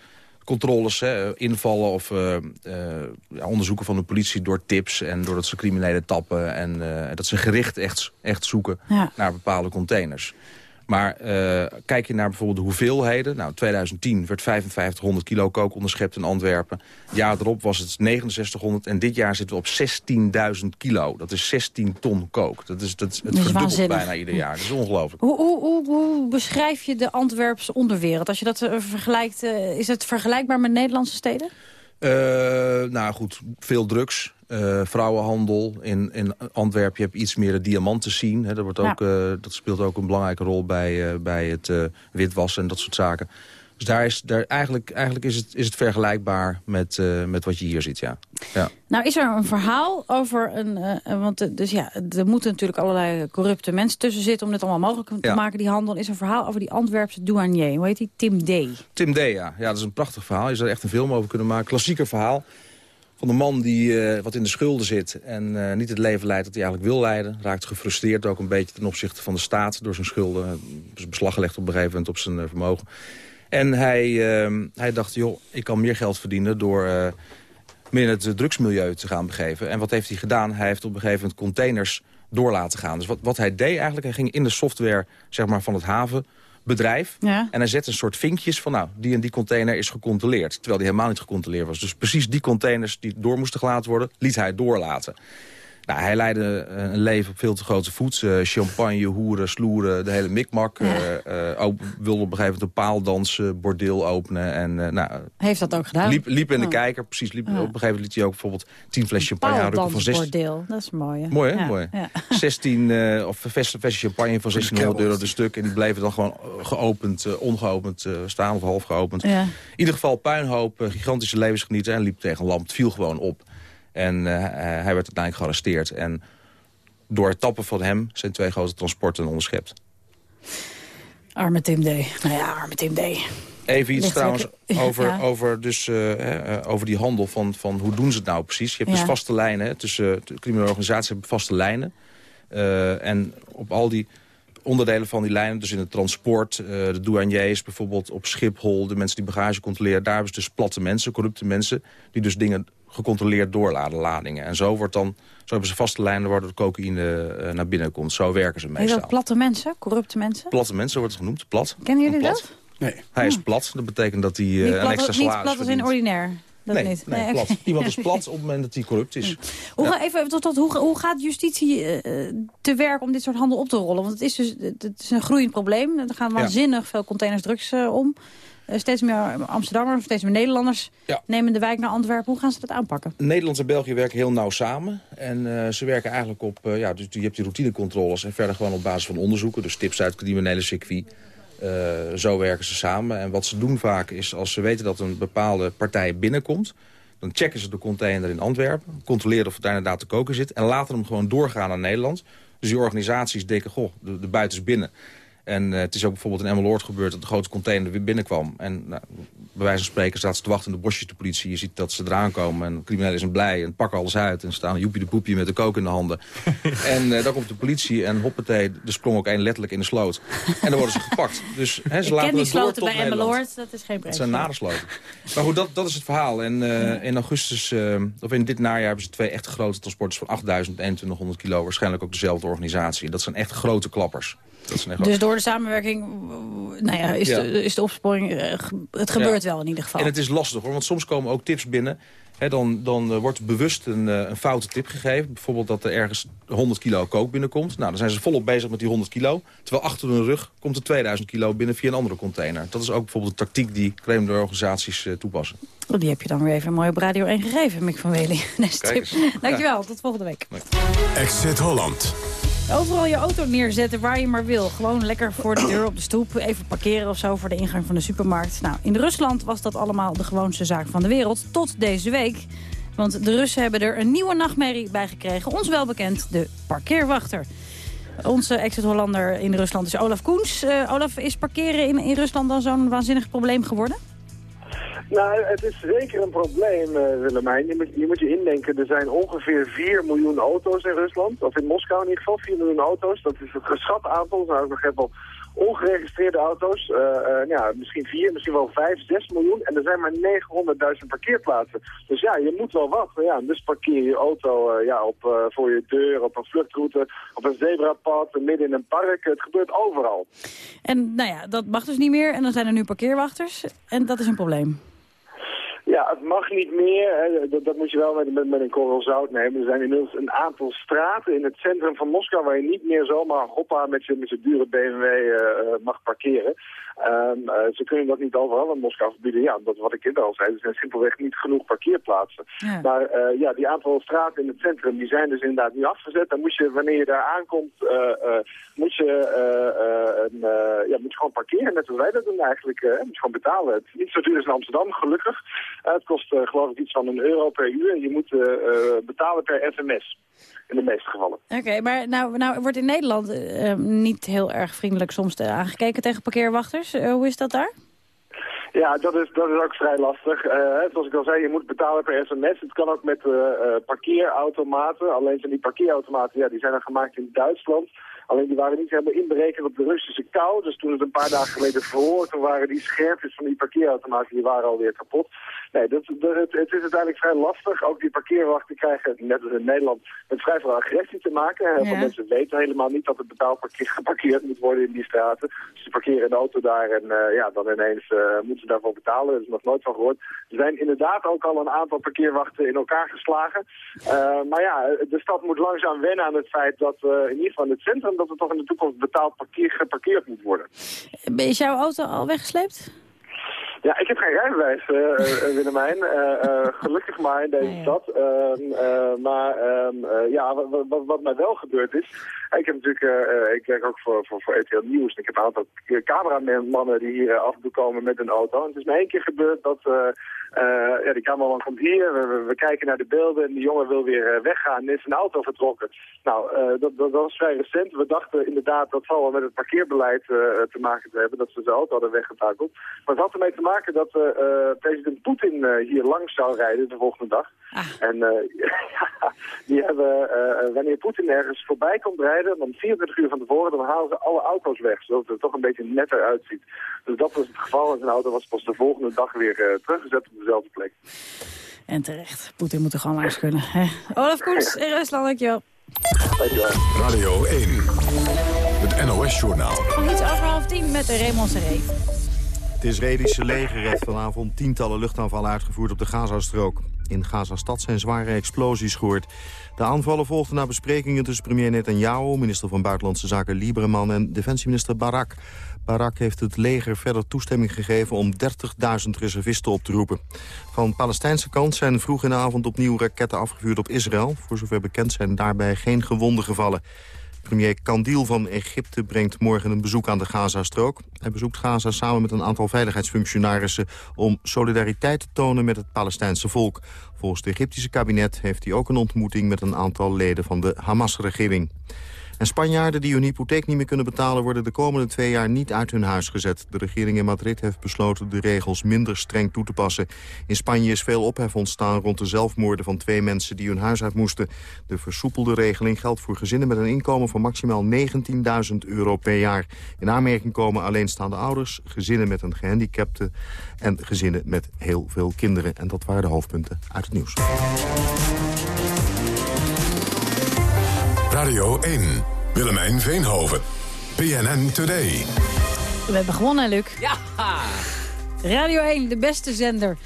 controles, hè, invallen of uh, uh, ja, onderzoeken van de politie door tips... en doordat ze criminelen tappen en uh, dat ze gericht echt, echt zoeken Ja. naar bepaalde containers. Maar uh, kijk je naar bijvoorbeeld de hoeveelheden. Nou, in 2010 werd 5500 kilo kook onderschept in Antwerpen. Het jaar erop was het 6900 en dit jaar zitten we op 16.000 kilo. Dat is 16 ton kook. Dat is, dat, het Dat is verdubbelt waanzinnig. bijna ieder jaar. Dat is ongelooflijk. Hoe, hoe, hoe, hoe beschrijf je de Antwerpse onderwereld? Als je dat eh, vergelijkt, eh, is het vergelijkbaar met Nederlandse steden? Uh, nou goed, veel drugs. Uh, vrouwenhandel. In, in Antwerpen heb je iets meer de diamanten zien. Hè. Dat, wordt ook, uh, dat speelt ook een belangrijke rol bij, uh, bij het witwassen en dat soort zaken. Dus daar is, daar, eigenlijk, eigenlijk is, het, is het vergelijkbaar met, uh, met wat je hier ziet, ja. ja. Nou, is er een verhaal over een... Uh, want dus ja, er moeten natuurlijk allerlei corrupte mensen tussen zitten... om dit allemaal mogelijk te Ja. maken, die handel. Is er een verhaal over die Antwerpse douanier. Hoe heet die? Tim D. Tim D, ja. ja. Dat is een prachtig verhaal. Je zou er echt een film over kunnen maken. Klassieker verhaal van de man die uh, wat in de schulden zit... en uh, niet het leven leidt dat hij eigenlijk wil leiden. Raakt gefrustreerd ook een beetje ten opzichte van de staat... door zijn schulden. Is beslag gelegd op een gegeven moment op zijn vermogen. En hij, uh, hij dacht, joh, ik kan meer geld verdienen... door meer in het drugsmilieu te gaan begeven. En wat heeft hij gedaan? Hij heeft op een gegeven moment containers door laten gaan. Dus wat, wat hij deed eigenlijk, hij ging in de software zeg maar, van het havenbedrijf... Ja. En hij zet een soort vinkjes van, nou, die en die container is gecontroleerd. Terwijl die helemaal niet gecontroleerd was. Dus precies die containers die door moesten gelaten worden, liet hij doorlaten. Nou, hij leidde een leven op veel te grote voet. Uh, champagne, hoeren, sloeren, de hele mikmak. Ja. Uh, uh, ook wilde op een gegeven moment een paaldansen, bordeel openen. En, uh, nou, Heeft dat ook gedaan? Liep, liep in de Oh. kijker, precies. Liep, Ja. Op een gegeven moment liet hij ook bijvoorbeeld 10 fles champagne aanrukken van 16... Paaldansbordeel, dat is mooi. hè? Mooi, hè? Ja, Mooi. ja. 16 uh, of fles, fles champagne van 1600 euro de stuk. En die bleven dan gewoon geopend, uh, ongeopend uh, staan of half geopend. Ja. In ieder geval puinhoop, uh, gigantische levensgenieten. En liep tegen een lamp, het viel gewoon op. En uh, hij werd uiteindelijk gearresteerd. En door het tappen van hem zijn twee grote transporten onderschept. Arme Tim D. Nou ja, arme Tim D. Even iets trouwens over, Ja. over, dus, eh, eh, over die handel van, van hoe doen ze het nou precies. Je hebt Ja. dus vaste lijnen. Tussen de criminele organisaties hebben vaste lijnen. Eh, en op al die onderdelen van die lijnen, dus in het transport... eh, de douaniers bijvoorbeeld op Schiphol, de mensen die bagage controleren... daar hebben ze dus platte mensen, corrupte mensen... die dus dingen gecontroleerd doorladen, ladingen. En zo, wordt dan, zo hebben ze vaste lijnen waardoor de cocaïne eh, naar binnen komt. Zo werken ze Heet meestal. dat platte mensen? Corrupte mensen? Platte mensen wordt het genoemd, plat. Kennen jullie Plat. dat? Nee. Hij is plat, dat betekent dat hij eh, niet een plat, extra niet salaris plat als in ordinair? Dat nee, niet. nee, plat. Iemand is plat op het moment dat hij corrupt is. Hoe, Ja. ga- even tot, tot, hoe, hoe gaat justitie eh, te werk om dit soort handel op te rollen? Want het is dus het is een groeiend probleem. Er gaan Ja. waanzinnig veel containers drugs om. Eh, steeds meer Amsterdammers, steeds meer Nederlanders Ja. nemen de wijk naar Antwerpen. Hoe gaan ze dat aanpakken? Nederland en België werken heel nauw samen. En eh, ze werken eigenlijk op... eh, ja, dus je hebt die routinecontroles en verder gewoon op basis van onderzoeken. Dus tips uit het criminele circuit. Zo werken ze samen. En wat ze doen vaak is, als ze weten dat een bepaalde partij binnenkomt... dan checken ze de container in Antwerpen. Controleren of er daar inderdaad te koken zit. En laten hem gewoon doorgaan naar Nederland. Dus die organisaties denken, goh, de, de buiten is binnen. En eh, het is ook bijvoorbeeld in Emmeloord gebeurd dat de grote container weer binnenkwam. En nou, bij wijze van spreken staat ze te wachten in de bosjes de politie. Je ziet dat ze eraan komen en de criminelen zijn blij en pakken alles uit. En staan joepie de poepie met de kook in de handen. en eh, dan komt de politie en hoppatee, er sprong ook één letterlijk in de sloot. En dan worden ze gepakt. Dus hè, ze Ik laten ken die het sloten bij. Emmeloord. Dat is geen Dat breed. zijn nare sloten. Maar goed, dat, dat is het verhaal. En eh, in augustus, eh, of in dit najaar hebben ze twee echt grote transporters van 8000 en 2100 kilo. Waarschijnlijk ook dezelfde organisatie. Dat zijn echt grote klappers. Dat zijn echt Dus door de samenwerking nou ja, is, Ja. De, is de opsporing... eh, ge- het wel in ieder geval. En het is lastig hoor, want soms komen ook tips binnen. Hè, dan dan eh, wordt bewust een, eh, een foute tip gegeven. Bijvoorbeeld dat er ergens 100 kilo kook binnenkomt. Nou, dan zijn ze volop bezig met die 100 kilo. Terwijl achter hun rug komt er 2000 kilo binnen via een andere container. Dat is ook bijvoorbeeld een tactiek die criminele organisaties eh, toepassen. Oh, Die heb je dan weer even mooi op Radio 1 gegeven, Mick van Wely. Deze Kijk tip. Dankjewel, tot volgende week. Exit Holland. Overal je auto neerzetten waar je maar wil. Gewoon lekker voor de deur op de stoep. Even parkeren of zo voor de ingang van de supermarkt. Nou, in Rusland was dat allemaal de gewoonste zaak van de wereld. Tot deze week. Want de Russen hebben er een nieuwe nachtmerrie bij gekregen. Ons wel bekend, de parkeerwachter. Onze exit-Hollander in Rusland is Olaf Koens. Eh, Olaf, is parkeren in, in Rusland dan zo'n waanzinnig probleem geworden? Nou, het is zeker een probleem, eh, Willemijn. Je moet, je moet je indenken, er zijn ongeveer 4 miljoen auto's in Rusland. Of in Moskou in ieder geval, 4 miljoen auto's. Dat is het geschat aantal. Ook nog even ongeregistreerde auto's. Eh, eh, ja, misschien 4, misschien wel 5, 6 miljoen. En er zijn maar 900.000 parkeerplaatsen. Dus ja, je moet wel wat. Ja, dus parkeer je auto ja, op, voor je deur, op een vluchtroute, op een zebrapad, midden in een park. Het gebeurt overal. En nou ja, dat mag dus niet meer. En dan zijn er nu parkeerwachters. En dat is een probleem. Ja, het mag niet meer. Hè. Dat, moet je wel met, met, met een korrel zout nemen. Er zijn inmiddels een aantal straten in het centrum van Moskou... waar je niet meer zomaar hoppa met je, met je dure BMW eh, eh, mag parkeren. Ehm, eh, ze kunnen dat niet overal in Moskou verbieden. Ja, dat wat ik eerder al zei, er zijn simpelweg niet genoeg parkeerplaatsen. Maar eh, ja, die aantal straten in het centrum die zijn dus inderdaad nu afgezet. Dan moet je, wanneer je daar aankomt, eh, moet, je, een, ja, moet je gewoon parkeren. Net zoals wij dat doen eigenlijk. moet je gewoon betalen. Het is niet zo duur als in Amsterdam, gelukkig. Het kost geloof ik iets van een euro per uur. Je moet betalen per sms. In de meeste gevallen. Oké, maar nou, nou wordt in Nederland niet heel erg vriendelijk soms aangekeken tegen parkeerwachters. Eh, hoe is dat daar? Ja, dat is, dat is ook vrij lastig. Eh, zoals ik al zei, je moet betalen per sms. Het kan ook met eh, parkeerautomaten. Alleen zijn die parkeerautomaten, ja, die zijn gemaakt in Duitsland. Alleen die waren niet helemaal inberekend op de Russische kou. Dus toen het een paar dagen geleden vroor, toen waren die scherpjes van die parkeerautomaten, die waren alweer kapot. Nee, dat, dat, het, het is uiteindelijk vrij lastig. Ook die parkeerwachten krijgen, net als in Nederland, met vrij veel agressie te maken. Heel veel Ja. mensen weten helemaal niet dat het betaald parkeer, geparkeerd moet worden in die straten. Dus ze parkeren een auto daar en eh, ja, dan ineens eh, moeten ze daarvoor betalen. Dat is nog nooit van gehoord. Er zijn inderdaad ook al een aantal parkeerwachten in elkaar geslagen. Eh, maar ja, de stad moet langzaam wennen aan het feit dat in ieder geval in het centrum dat er toch in de toekomst betaald parkeer geparkeerd moet worden. Is jouw auto al weggesleept? Ja, ik heb geen rijbewijs, eh, Willemijn. Eh, gelukkig maar in deze stad. Ehm, eh, maar ehm, eh, ja, wat, wat, wat mij wel gebeurd is... ik heb natuurlijk, ik werk ook voor, voor, voor RTL Nieuws. En ik heb een aantal cameramannen die hier af en toe komen met een auto. En het is me één keer gebeurd dat eh, ja, die cameraman komt hier. We, we- we kijken naar de beelden en die jongen wil weer eh, weggaan. En is zijn auto vertrokken. Nou, eh, dat, dat, was vrij recent. We dachten inderdaad dat zal wel met het parkeerbeleid te maken te hebben. Dat ze zijn auto hadden weggetakeld. Maar het had ermee te maken dat president Poetin hier langs zou rijden de volgende dag. En eh, ja, die hebben, wanneer Poetin ergens voorbij komt rijden, dan 24 uur van tevoren, dan halen ze alle auto's weg. Zodat het er toch een beetje netter uitziet. Dus dat was het geval. En zijn auto was pas de volgende dag weer teruggezet op dezelfde plek. En terecht. Poetin moet er gewoon langs kunnen. Hè? Olaf Koens in Rusland, dankjewel. Radio 1. Het NOS-journaal. Van iets over half tien met de Raymond Seré. Het Israëlische leger heeft vanavond tientallen luchtaanvallen uitgevoerd op de Gazastrook. In Gazastad zijn zware explosies gehoord. De aanvallen volgden na besprekingen tussen premier Netanyahu, minister van Buitenlandse Zaken Lieberman en defensieminister Barak. Barak heeft het leger verder toestemming gegeven om 30.000 reservisten op te roepen. Van Palestijnse kant zijn vroeg in de avond opnieuw raketten afgevuurd op Israël. Voor zover bekend zijn daarbij geen gewonden gevallen. Premier Kandil van Egypte brengt morgen een bezoek aan de Gazastrook. Hij bezoekt Gaza samen met een aantal veiligheidsfunctionarissen... om solidariteit te tonen met het Palestijnse volk. Volgens het Egyptische kabinet heeft hij ook een ontmoeting... met een aantal leden van de Hamas-regering. En Spanjaarden die hun hypotheek niet meer kunnen betalen... worden de komende twee jaar niet uit hun huis gezet. De regering in Madrid heeft besloten de regels minder streng toe te passen. In Spanje is veel ophef ontstaan rond de zelfmoorden van twee mensen... die hun huis uit moesten. De versoepelde regeling geldt voor gezinnen met een inkomen van maximaal 19.000 euro per jaar. In aanmerking komen alleenstaande ouders, gezinnen met een gehandicapte... en gezinnen met heel veel kinderen. En dat waren de hoofdpunten uit het nieuws. Radio 1. Willemijn Veenhoven. PNN Today. We hebben gewonnen, Luc. Ja! Radio 1, de beste zender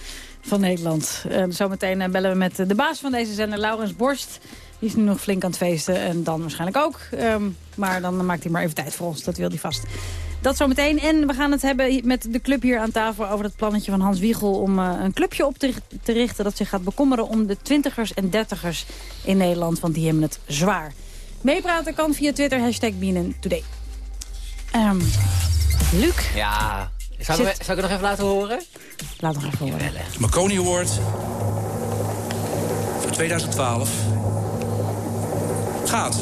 van Nederland. En zometeen eh, bellen we met de baas van deze zender, Laurens Borst. Die is nu nog flink aan het feesten en dan waarschijnlijk ook. Ehm, maar dan maakt hij maar even tijd voor ons, dat wil hij vast. Dat zometeen. En we gaan het hebben met de club hier aan tafel... over het plannetje van Hans Wiegel om eh, een clubje op te, te richten... dat zich gaat bekommeren om de twintigers en dertigers in Nederland. Want die hebben het zwaar. Meepraten kan via Twitter, hashtag BNNToday. Ehm Luc, Ja. Zou ik, zou ik het nog even laten horen? laat nog even horen. De Marconi Award voor 2012 gaat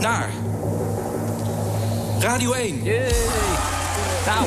naar Radio 1. Nou,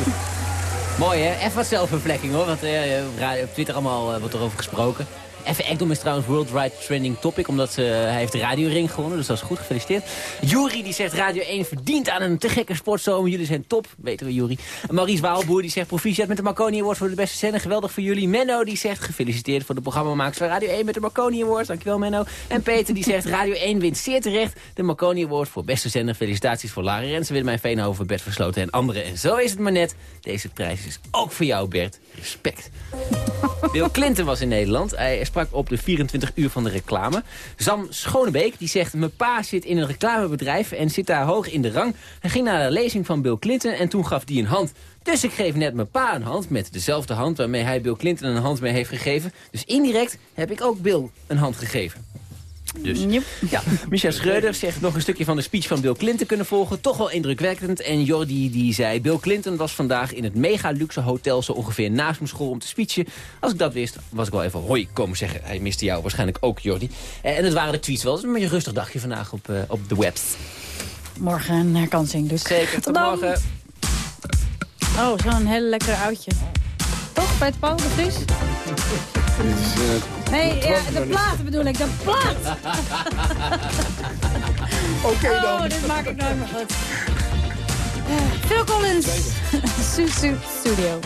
mooi hè? Even wat zelfvervlekking hoor, want eh, op Twitter allemaal eh, wordt erover gesproken. Even Ekdom is trouwens Worldwide Trending Topic, omdat ze, hij heeft de radioring gewonnen, dus dat is goed, gefeliciteerd. Jury die zegt Radio 1 verdient aan een te gekke sportzomer, jullie zijn top, weten we Jury. Maurice Waalboer die zegt proficiat met de Marconi Award voor de beste zender, geweldig voor jullie. Menno die zegt gefeliciteerd voor de programmamakers van Radio 1 met de Marconi Award, dankjewel Menno. En Peter die zegt Radio 1 wint zeer terecht de Marconi Award voor beste zender. Felicitaties voor Lara Rensen, Willemijn Veenhoven, Bert Versloten en anderen. En zo is het maar net, deze prijs is ook voor jou Bert, respect. Bill Clinton was in Nederland. Hij sprak op de 24 uur van de reclame. Sam Schonebeek die zegt... mijn pa zit in een reclamebedrijf en zit daar hoog in de rang. Hij ging naar de lezing van Bill Clinton en toen gaf die een hand. Dus ik geef net mijn pa een hand met dezelfde hand... waarmee hij Bill Clinton een hand mee heeft gegeven. Dus indirect heb ik ook Bill een hand gegeven. Dus, ja, Michel Schreuder zegt nog een stukje van de speech van Bill Clinton kunnen volgen. Toch wel indrukwekkend. En Jordi die zei, Bill Clinton was vandaag in het mega luxe hotel zo ongeveer naast mijn school om te speechen. Als ik dat wist, was ik wel even hoi komen zeggen. Hij miste jou waarschijnlijk ook, Jordi. Eh, En het waren de tweets wel. Het is een beetje een rustig dagje vandaag op, eh, op de webs. Morgen een herkansing, dus. Zeker, tot morgen. Oh, zo'n hele lekkere oudje. Toch, bij het Paul de Vries? Nee, ja, de plaat bedoel ik, de plaat! Oké dan. Oh, dit maak ik nooit meer goed. Eh, Phil Collins, Susu. Studio.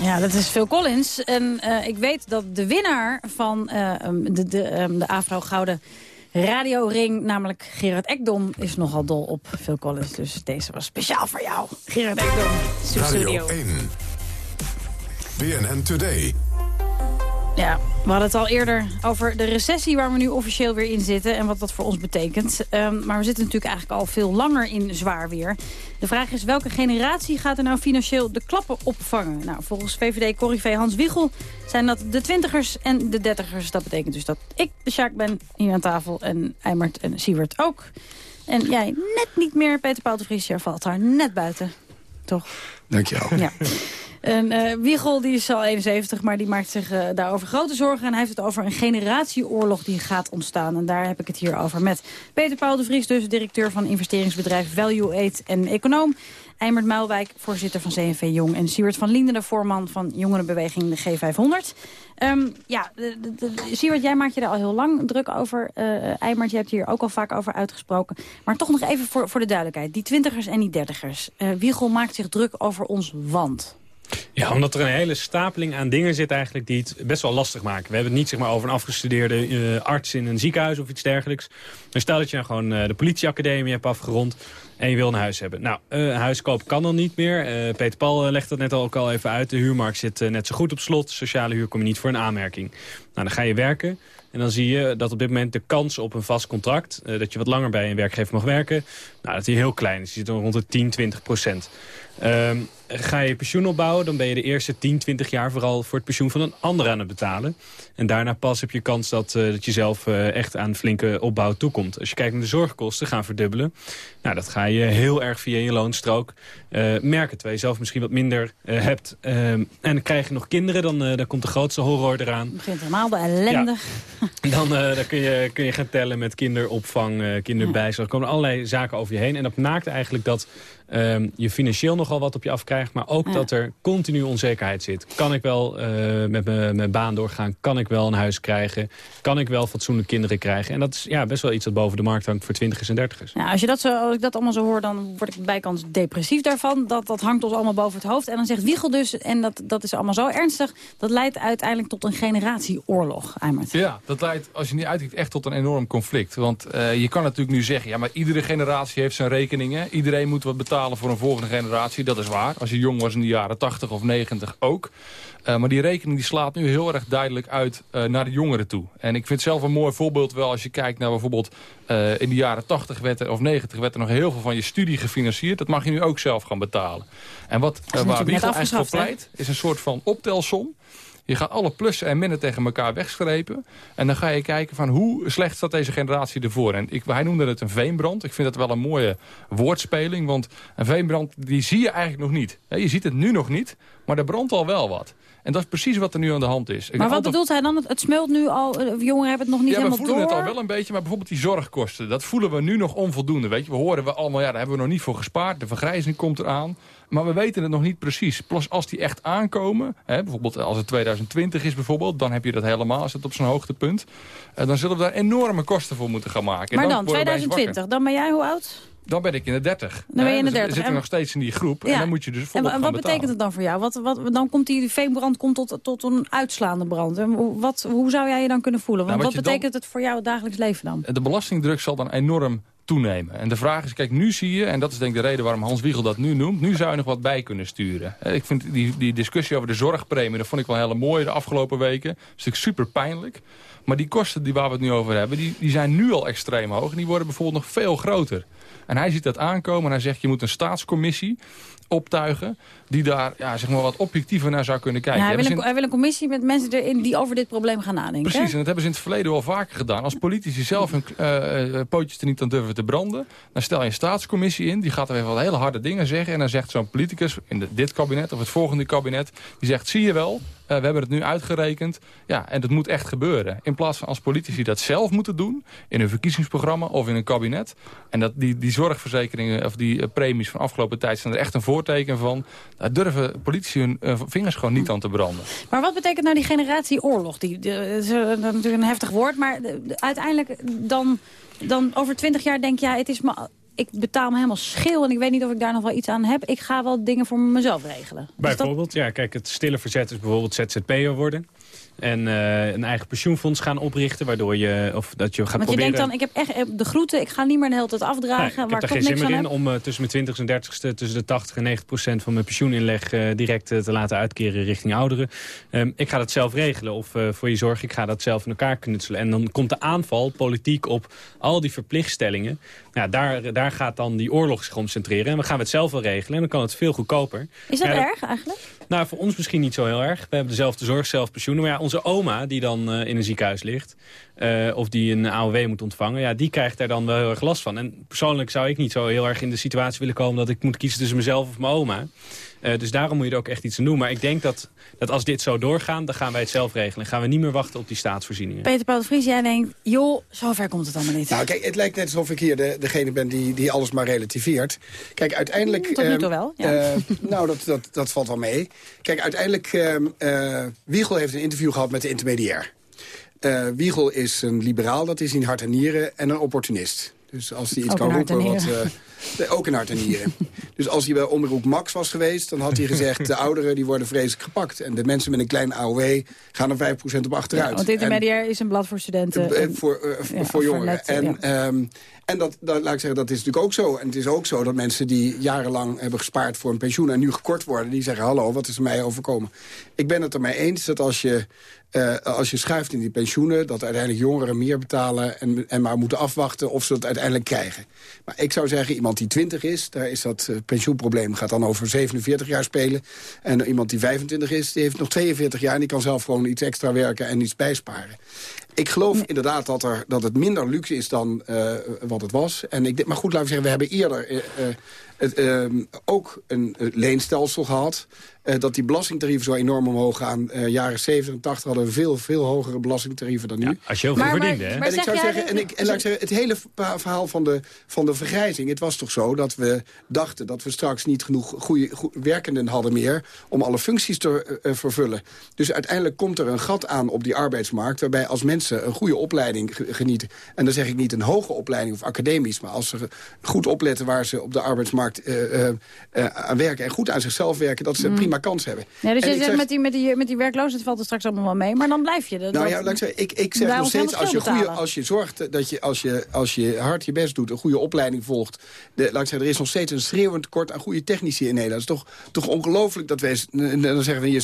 Ja, dat is Phil Collins. En eh, ik weet dat de winnaar van eh, um, de, de, um, de Afro Gouden radioring, namelijk Gerard Ekdom, is nogal dol op Phil Collins. Dus deze was speciaal voor jou, Gerard Ekdom. Radio 1. BNN Today. Ja, we hadden het al eerder over de recessie waar we nu officieel weer in zitten... en wat dat voor ons betekent. Um, maar we zitten natuurlijk eigenlijk al veel langer in zwaar weer. De vraag is welke generatie gaat er nou financieel de klappen opvangen? Nou, volgens VVD-corrivé Hans Wiegel zijn dat de twintigers en de dertigers. Dat betekent dus dat ik de Sjaak ben hier aan tafel en Eimert en Siewert ook. En jij net niet meer, Peter Paul de Vries, jij valt daar net buiten. Toch? Dankjewel. Ja. En uh, Wiegel die is al 71, maar die maakt zich uh, daarover grote zorgen. En hij heeft het over een generatieoorlog die gaat ontstaan. En daar heb ik het hier over met Peter Paul de Vries... dus directeur van investeringsbedrijf Value Aid en econoom. Eimert Muilwijk, voorzitter van CNV Jong. En Siewert van Linden, de voorman van jongerenbeweging de G500. Um, ja, de, de, de, Siewert, jij maakt je daar al heel lang druk over. Uh, Eimert, je hebt hier ook al vaak over uitgesproken. Maar toch nog even voor, voor de duidelijkheid. Die twintigers en die dertigers. Uh, Wiegel maakt zich druk over ons want. Ja, omdat er een hele stapeling aan dingen zit eigenlijk die het best wel lastig maken. We hebben het niet zeg maar, over een afgestudeerde uh, arts in een ziekenhuis of iets dergelijks. Maar stel dat je nou gewoon uh, de politieacademie hebt afgerond en je wil een huis hebben. Nou, uh, een huiskoop kan dan niet meer. Peter Paul legt dat net al, ook al even uit. De huurmarkt zit net zo goed op slot. Sociale huur kom je niet voor een aanmerking. Nou, dan ga je werken. En dan zie je dat op dit moment de kans op een vast contract... Dat je wat langer bij een werkgever mag werken... Nou, dat die heel klein is. Die zit rond de 10, 20 procent. Um, ga je pensioen opbouwen, dan ben je de eerste 10, 20 jaar... vooral voor het pensioen van een ander aan het betalen. En daarna pas heb je kans dat, uh, dat je zelf uh, echt aan flinke opbouw toekomt. Als je kijkt naar de zorgkosten, gaan verdubbelen. Nou, dat ga je heel erg via je loonstrook uh, merken... terwijl je zelf misschien wat minder hebt. en dan krijg je nog kinderen, dan, dan komt de grootste horror eraan. Het begint helemaal bij ellende. Ja. Dan, dan kun, je, kun je gaan tellen met kinderopvang, kinderbijzorg. Er komen allerlei zaken over heen. En dat maakt eigenlijk dat um, je financieel nogal wat op je afkrijgt... maar ook ja. dat er continu onzekerheid zit. Kan ik wel uh, met mijn baan doorgaan? Kan ik wel een huis krijgen? Kan ik wel fatsoenlijke kinderen krijgen? En dat is ja, best wel iets dat boven de markt hangt voor twintigers en dertigers. Ja, als, je dat zo, als ik dat allemaal zo hoor, dan word ik bijkans depressief daarvan. Dat, dat hangt ons allemaal boven het hoofd. En dan zegt Wiegel dus, en dat, dat is allemaal zo ernstig... dat leidt uiteindelijk tot een generatieoorlog, Eimert. Ja, dat leidt, als je niet uitkijkt, echt tot een enorm conflict. Want uh, je kan natuurlijk nu zeggen... ja, maar iedere generatie heeft zijn rekeningen. Iedereen moet wat betalen voor een volgende generatie. Dat is waar. Als je jong was in de jaren 80 of 90 ook. Uh, maar die rekening die slaat nu heel erg duidelijk uit uh, naar de jongeren toe. En ik vind zelf een mooi voorbeeld wel als je kijkt naar bijvoorbeeld... Uh, in de jaren 80 werd er, of 90 werd er nog heel veel van je studie gefinancierd. Dat mag je nu ook zelf gaan betalen. En wat, waar Wiegel eigenlijk voor pleit, is een soort van optelsom. Je gaat alle plussen en minnen tegen elkaar wegschrepen. En dan ga je kijken van hoe slecht staat deze generatie ervoor. En ik, hij noemde het een veenbrand. Ik vind dat wel een mooie woordspeling. Want een veenbrand die zie je eigenlijk nog niet. Je ziet het nu nog niet, maar er brandt al wel wat. En dat is precies wat er nu aan de hand is. Ik maar wat bedoelt hij dan? Het smelt nu al, jongeren hebben het nog niet ja, helemaal door? we voelen het al wel een beetje, maar bijvoorbeeld die zorgkosten. Dat voelen we nu nog onvoldoende. Weet je, we horen we allemaal, ja, daar hebben we nog niet voor gespaard. De vergrijzing komt eraan. Maar we weten het nog niet precies. Plus als die echt aankomen, hè, bijvoorbeeld als het 2020 is bijvoorbeeld... dan heb je dat helemaal, als het op zijn hoogtepunt. Uh, dan zullen we daar enorme kosten voor moeten gaan maken. Maar en dan, 2020, dan ben jij hoe oud? Dan ben ik in de 30. Dan ben je in de 30. Dus we zitten nog steeds in die groep. Ja. En dan moet je dus volop En wat betekent het dan voor jou? Wat, wat, dan komt die veenbrand komt tot, tot een uitslaande brand. En wat, hoe zou jij je dan kunnen voelen? Want nou, wat, wat betekent dan, het voor jou het dagelijks leven dan? De belastingdruk zal dan enorm toenemen. En de vraag is, kijk, nu zie je, en dat is denk ik de reden waarom Hans Wiegel dat nu noemt, nu zou je nog wat bij kunnen sturen. Ik vind die, die discussie over de zorgpremie, dat vond ik wel heel mooi de afgelopen weken. Is natuurlijk super pijnlijk. Maar die kosten die waar we het nu over hebben, die, die zijn nu al extreem hoog. En die worden bijvoorbeeld nog veel groter. En hij ziet dat aankomen en hij zegt, je moet een staatscommissie optuigen... die daar ja, zeg maar wat objectiever naar zou kunnen kijken. Ja, hij, wil een, hij, wil een, commissie met mensen erin die over dit probleem gaan nadenken. Precies, en dat hebben ze in het verleden wel vaker gedaan. Als politici zelf hun uh, pootjes er niet aan durven te branden... dan stel je een staatscommissie in, die gaat er even wat hele harde dingen zeggen... en dan zegt zo'n politicus in de, dit kabinet of het volgende kabinet... die zegt, zie je wel, Uh, we hebben het nu uitgerekend. Ja, en dat moet echt gebeuren. In plaats van als politici dat zelf moeten doen... in een verkiezingsprogramma of in een kabinet. En dat die, die zorgverzekeringen of die uh, premies van afgelopen tijd... zijn er echt een voorteken van. Daar durven politici hun uh, vingers gewoon niet aan te branden. Maar wat betekent nou die generatieoorlog? Die, die, is natuurlijk een heftig woord. Maar uiteindelijk dan, dan over twintig jaar denk je... Ja, het is maar ik betaal me helemaal schil... en ik weet niet of ik daar nog wel iets aan heb. Ik ga wel dingen voor mezelf regelen. Dus dat- Bijvoorbeeld, ja, kijk, het stille verzet is bijvoorbeeld ZZP'er worden. En eh, een eigen pensioenfonds gaan oprichten, waardoor je, of dat je gaat want je denkt dan, ik heb echt eh, de groeten, ik ga niet meer de hele tijd afdragen... Nee, ik heb waar ik geen zin meer in heb. om eh, tussen mijn 20 en 30ste... tussen de 80 en 90 procent van mijn pensioeninleg direct te laten uitkeren richting ouderen. Ehm, ik ga dat zelf regelen of voor je zorg, ik ga dat zelf in elkaar knutselen. En dan komt de aanval politiek op al die verplichtstellingen. Ja, daar, daar gaat dan die oorlog zich om centreren. En dan gaan we het zelf wel regelen en dan kan het veel goedkoper. Is dat Ja, erg eigenlijk? nou, voor ons misschien niet zo heel erg. We hebben dezelfde zorg, zelf pensioenen. Maar ja, onze oma, die dan eh, in een ziekenhuis ligt... eh, of die een AOW moet ontvangen... Ja, die krijgt daar dan wel heel erg last van. En persoonlijk zou ik niet zo heel erg in de situatie willen komen... dat ik moet kiezen tussen mezelf of mijn oma. Eh, dus daarom moet je er ook echt iets aan doen. Maar ik denk dat, dat als dit zo doorgaat, dan gaan wij het zelf regelen. En gaan we niet meer wachten op die staatsvoorzieningen. Peter Paul de Vries, jij denkt, joh, zover komt het allemaal niet. Nou, kijk, het lijkt net alsof ik hier de, degene ben die, die alles maar relativeert. Kijk, uiteindelijk... Mm, tot nu ehm, toe wel, ja. eh, nou, dat, dat, dat valt wel mee. Kijk, uiteindelijk... ehm eh, Wiegel heeft een interview gehad met de intermediair. Eh, Wiegel is een liberaal, dat is in hart en nieren, en een opportunist. Dus als hij iets Ook kan roepen wat... nee, ook in hart en nieren. dus als hij bij Omroep Max was geweest... dan had hij gezegd, de ouderen die worden vreselijk gepakt. En de mensen met een klein AOW gaan er 5% op achteruit. Ja, want intermediair is een blad voor studenten. eh, En- voor, eh, ja, voor jongeren. en ja. ehm, en dat, dat, laat ik zeggen, dat is natuurlijk ook zo. En het is ook zo dat mensen die jarenlang hebben gespaard voor een pensioen... en nu gekort worden, die zeggen, hallo, wat is er mij overkomen? Ik ben het ermee eens dat als je, eh, als je schuift in die pensioenen... dat uiteindelijk jongeren meer betalen en, en maar moeten afwachten... of ze het uiteindelijk krijgen. Maar ik zou zeggen, iemand die 20 is... daar is dat eh, pensioenprobleem gaat dan over 47 jaar spelen. En iemand die 25 is, die heeft nog 42 jaar... en die kan zelf gewoon iets extra werken en iets bijsparen. Ik geloof inderdaad dat, er, dat het minder luxe is dan eh, wat het was. En ik, denk- maar goed, laten we zeggen, we hebben eerder eh, eh, het, ehm, ook een leenstelsel gehad. Eh, dat die belastingtarieven zo enorm omhoog gaan. Eh, jaren 70 en 80 hadden we veel, veel hogere belastingtarieven dan nu. als je heel veel Maar- maar- verdiende, hè? maar En ik zou zeggen, en, ik, en laat ik zeggen, het hele verha- verhaal van de, van de vergrijzing... het was toch zo dat we dachten dat we straks niet genoeg goede, goe- werkenden hadden meer... om alle functies te eh, vervullen. Dus uiteindelijk komt er een gat aan op die arbeidsmarkt... waarbij als mensen een goede opleiding ge- genieten... en dan zeg ik niet een hoge opleiding of academisch... maar als ze goed opletten waar ze op de arbeidsmarkt eh, eh, eh, aan werken... en goed aan zichzelf werken, dat ze een prima kans hebben. Ja, dus En je zegt zeg- met die, met, die, met die werkloosheid valt er straks allemaal wel mee. Maar dan blijf je. Dat, nou dat- ja, laat ik zeggen, ik, ik zeg wij nog steeds, als je, goede, als je zorgt dat je, als je, als je hard je best doet, een goede opleiding volgt. De, laat ik zeggen, er is nog steeds een schreeuwend tekort aan goede technici in Nederland. Het is toch, toch ongelooflijk dat we, dan zeggen we hier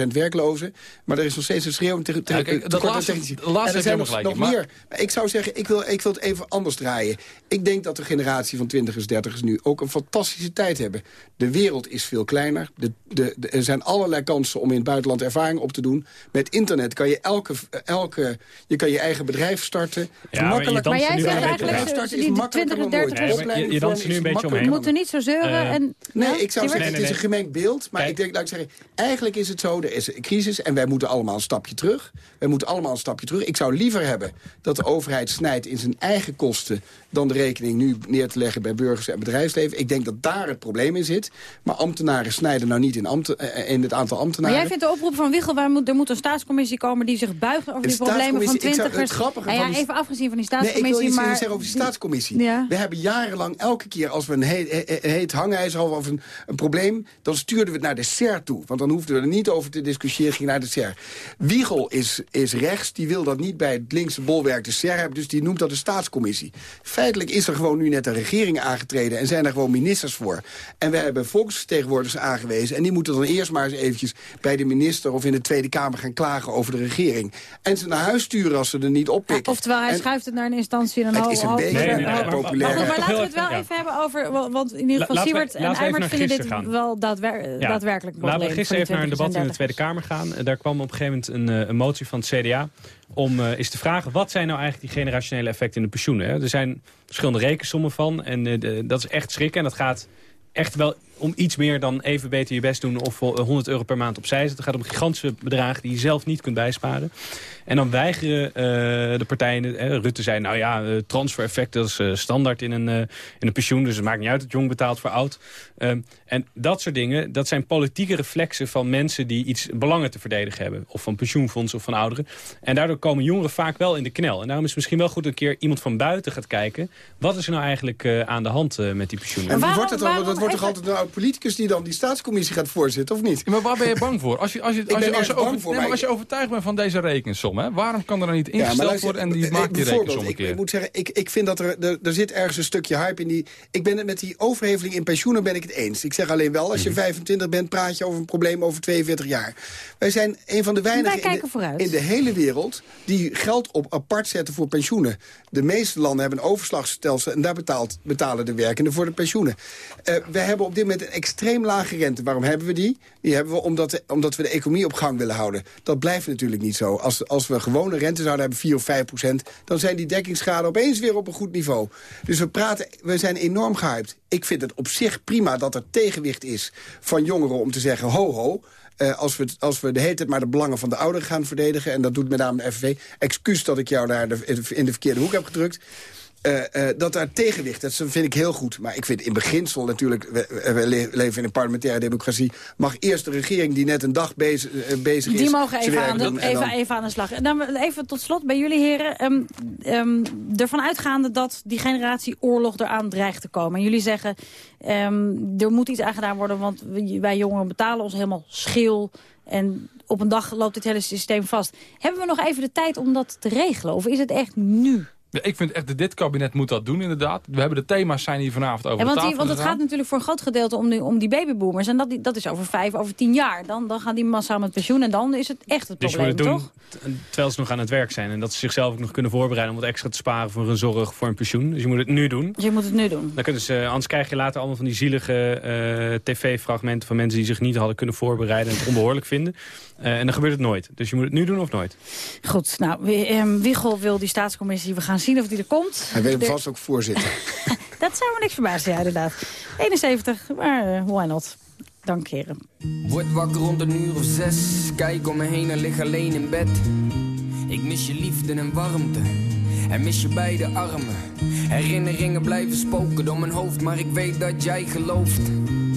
6,8% werklozen. Maar er is nog steeds een schreeuwend te, te- Ja, kijk, dat tekort aan laatste- technici. dat laatste en er zijn nog, helemaal nog gelijk in, meer. Maar ik zou zeggen, ik wil, ik wil het even anders draaien. Ik denk dat de generatie van 20ers, 30ers nu ook een fantastische tijd hebben. De wereld is veel kleiner. De, de, de- er zijn allerlei kansen om in het buitenland ervaring op te doen. Met internet kan je elke, elke je kan je eigen bedrijf starten. Ja, maar je Maar jij nu zegt eigenlijk, omheen. starten ze- is die makkelijker 20 dan en ooit. 30 Nee, maar je, je danst nu een beetje makkelijker. We omheen. moeten niet zo zeuren. Eh, en, Nee, Ja? ik zou Siewert? zeggen, Nee, het is een gemengd beeld. Maar Kijk. ik denk, laat ik zeggen, eigenlijk is het zo, er is een crisis... en wij moeten allemaal een stapje terug. Wij moeten allemaal een stapje terug. Ik zou liever hebben dat de overheid snijdt in zijn eigen kosten... dan de rekening nu neer te leggen bij burgers en bedrijfsleven. Ik denk dat daar het probleem in zit. Maar ambtenaren snijden nou niet in, ambten- eh, in het aantal Maar ambtenaren. jij vindt de oproep van Wiegel, waar moet, er moet een staatscommissie komen... die zich buigt over die problemen van staatscommissie, twintigers. Nou ja, die- even afgezien van die Nee, ik staatscommissie, wil iets maar... zeggen over de staatscommissie. Ja. We hebben jarenlang, elke keer als we een heet, he- he- heet hangijzer hadden of een, een probleem... dan stuurden we het naar de SER toe. Want dan hoefden we er niet over te discussiëren, ging naar de SER. Wiegel is, is rechts, die wil dat niet bij het linkse bolwerk de SER hebben... dus die noemt dat de staatscommissie. Feitelijk is er gewoon nu net een regering aangetreden... en zijn er gewoon ministers voor. En we hebben volksvertegenwoordigers aangewezen... en die moeten dan eerst maar eens eventjes bij de minister... of in de Tweede Kamer gaan klagen over de regering. En ze naar huis sturen als ze er niet oppikken. Oftewel, hij En- schuift het naar een instantie en een Het is een beetje Nee, nee, een nee, eh, maar- maar- laten we het wel even hebben over... wa- Want in ieder geval Siewert en Eimert vinden dit gaan. wel daadwer Ja. daadwerkelijk Laten we gisteren even naar een debat in de 20ers Tweede Kamer gaan. Daar kwam op een gegeven moment een, eh, een motie van het CDA... om eh, eens te vragen, wat zijn nou eigenlijk die generationele effecten in de pensioenen? Hè? Er zijn verschillende rekensommen van en eh, dat is echt schrikken. En dat gaat echt wel om iets meer dan even beter je best doen... of eh, 100 euro per maand opzij zetten. Het gaat om gigantische bedragen die je zelf niet kunt bijsparen. En dan weigeren eh, de partijen... eh, Rutte zei, nou ja, eh, transfereffect dat is eh, standaard in een, eh, in een pensioen. Dus het maakt niet uit dat jong betaalt voor oud. Ehm, en dat soort dingen, dat zijn politieke reflexen van mensen... die iets belangen te verdedigen hebben. Of van pensioenfondsen of van ouderen. En daardoor komen jongeren vaak wel in de knel. En daarom is het misschien wel goed een keer iemand van buiten gaat kijken... wat is er nou eigenlijk eh, aan de hand eh, met die pensioenen? En wordt het dan? Dat wordt toch altijd een oud politicus die dan die staatscommissie gaat voorzitten, of niet? Maar waar ben je bang voor? Als je, als je, Ik als je, als je, over- nee, maar als je overtuigd bent van deze rekensom, hè, waarom kan er dan niet ingesteld luister, worden en die eh, maakt die rekensom een ik, keer? ik moet zeggen, ik, ik vind dat er, er, er zit ergens een stukje hype in die... Ik ben het met die overheveling in pensioenen ben ik het eens. Ik zeg alleen wel, als Mhm. je 25 bent, praat je over een probleem over 42 jaar. Wij zijn een van de weinigen in de, in de hele wereld... die geld op apart zetten voor pensioenen. De meeste landen hebben een overslagstelsel... en daar betaalt, betalen de werkenden voor de pensioenen. Eh we hebben op dit moment een extreem lage rente. Waarom hebben we die? Die hebben we omdat, omdat we de economie op gang willen houden. Dat blijft natuurlijk niet zo. Als, als we gewone rente zouden hebben, 4 of 5 procent... dan zijn die dekkingsgraden opeens weer op een goed niveau. Dus we, praten, we zijn enorm gehyped. Ik vind het op zich prima dat er tegenwicht is van jongeren om te zeggen... ho, ho, eh, als, we, als we de hele tijd maar de belangen van de ouderen gaan verdedigen... en dat doet met name de FNV. Excuus dat ik jou daar de, in de verkeerde hoek heb gedrukt. Eh, eh, dat daar tegenwicht, dat vind ik heel goed. Maar ik vind in beginsel natuurlijk, we, we le- leven in een parlementaire democratie... mag eerst de regering die net een dag bezig, eh, bezig is... Die mogen even aan, de, even, dan- even aan de slag. En dan even tot slot bij jullie heren. ehm, ervan uitgaande dat die generatie oorlog eraan dreigt te komen. En jullie zeggen, ehm, er moet iets aan gedaan worden... want wij- wij jongeren betalen ons helemaal schil... en op een dag loopt het hele systeem vast. Hebben we nog even de tijd om dat te regelen? Of is het echt nu? Ja, ik vind echt dat dit kabinet moet dat doen inderdaad. We hebben de thema's zijn hier vanavond over Ja, want, die, want het gaat natuurlijk voor een groot gedeelte om die, om die babyboomers. En dat, die- dat is over vijf, over tien jaar. Dan, dan gaan die massaal met pensioen en dan is het echt het Dus probleem, toch? terwijl ze nog aan het werk zijn. En dat ze zichzelf ook nog kunnen voorbereiden om wat extra te sparen voor hun zorg, voor hun pensioen. Dus je moet het nu doen. Dus je moet het nu doen. Dan kunnen ze, anders krijg je later allemaal van die zielige eh, tv-fragmenten van mensen die zich niet hadden kunnen voorbereiden en het onbehoorlijk vinden. Eh, en dan gebeurt het nooit. Dus je moet het nu doen of nooit. Goed, nou, wie- ehm, Wiegel wil die staatscommissie. We gaan zien of die er komt. Hij wil hem De- vast ook voorzitten. Dat zou me niks verbazen, ja, inderdaad. 71, maar eh, why not? Dank, heren. Word wakker rond een uur of zes. Kijk om me heen en lig alleen in bed. Ik mis je liefde en warmte. En mis je beide armen. Herinneringen blijven spoken door mijn hoofd, maar ik weet dat jij gelooft.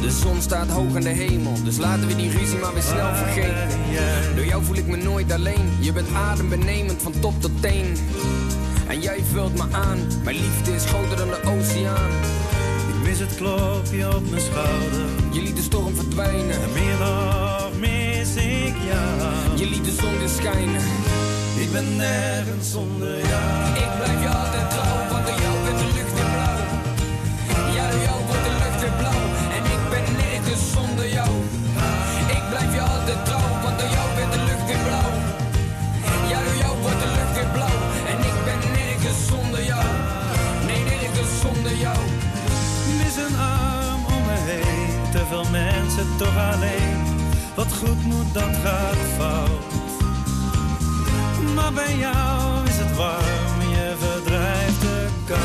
De zon staat hoog in de hemel, dus laten we die ruzie maar weer snel vergeten. Door jou voel ik me nooit alleen. Je bent adembenemend van top tot teen. En jij vult me aan. Mijn liefde is groter dan de oceaan. Ik mis het klopje op mijn schouder. Je liet de storm verdwijnen. En meer nog mis ik jou. Je liet de zon weer schijnen. Ik ben nergens zonder jou. Ik blijf je veel mensen toch alleen. Wat goed moet, dat gaat fout. Maar bij jou is het warm. Je verdrijft de kou.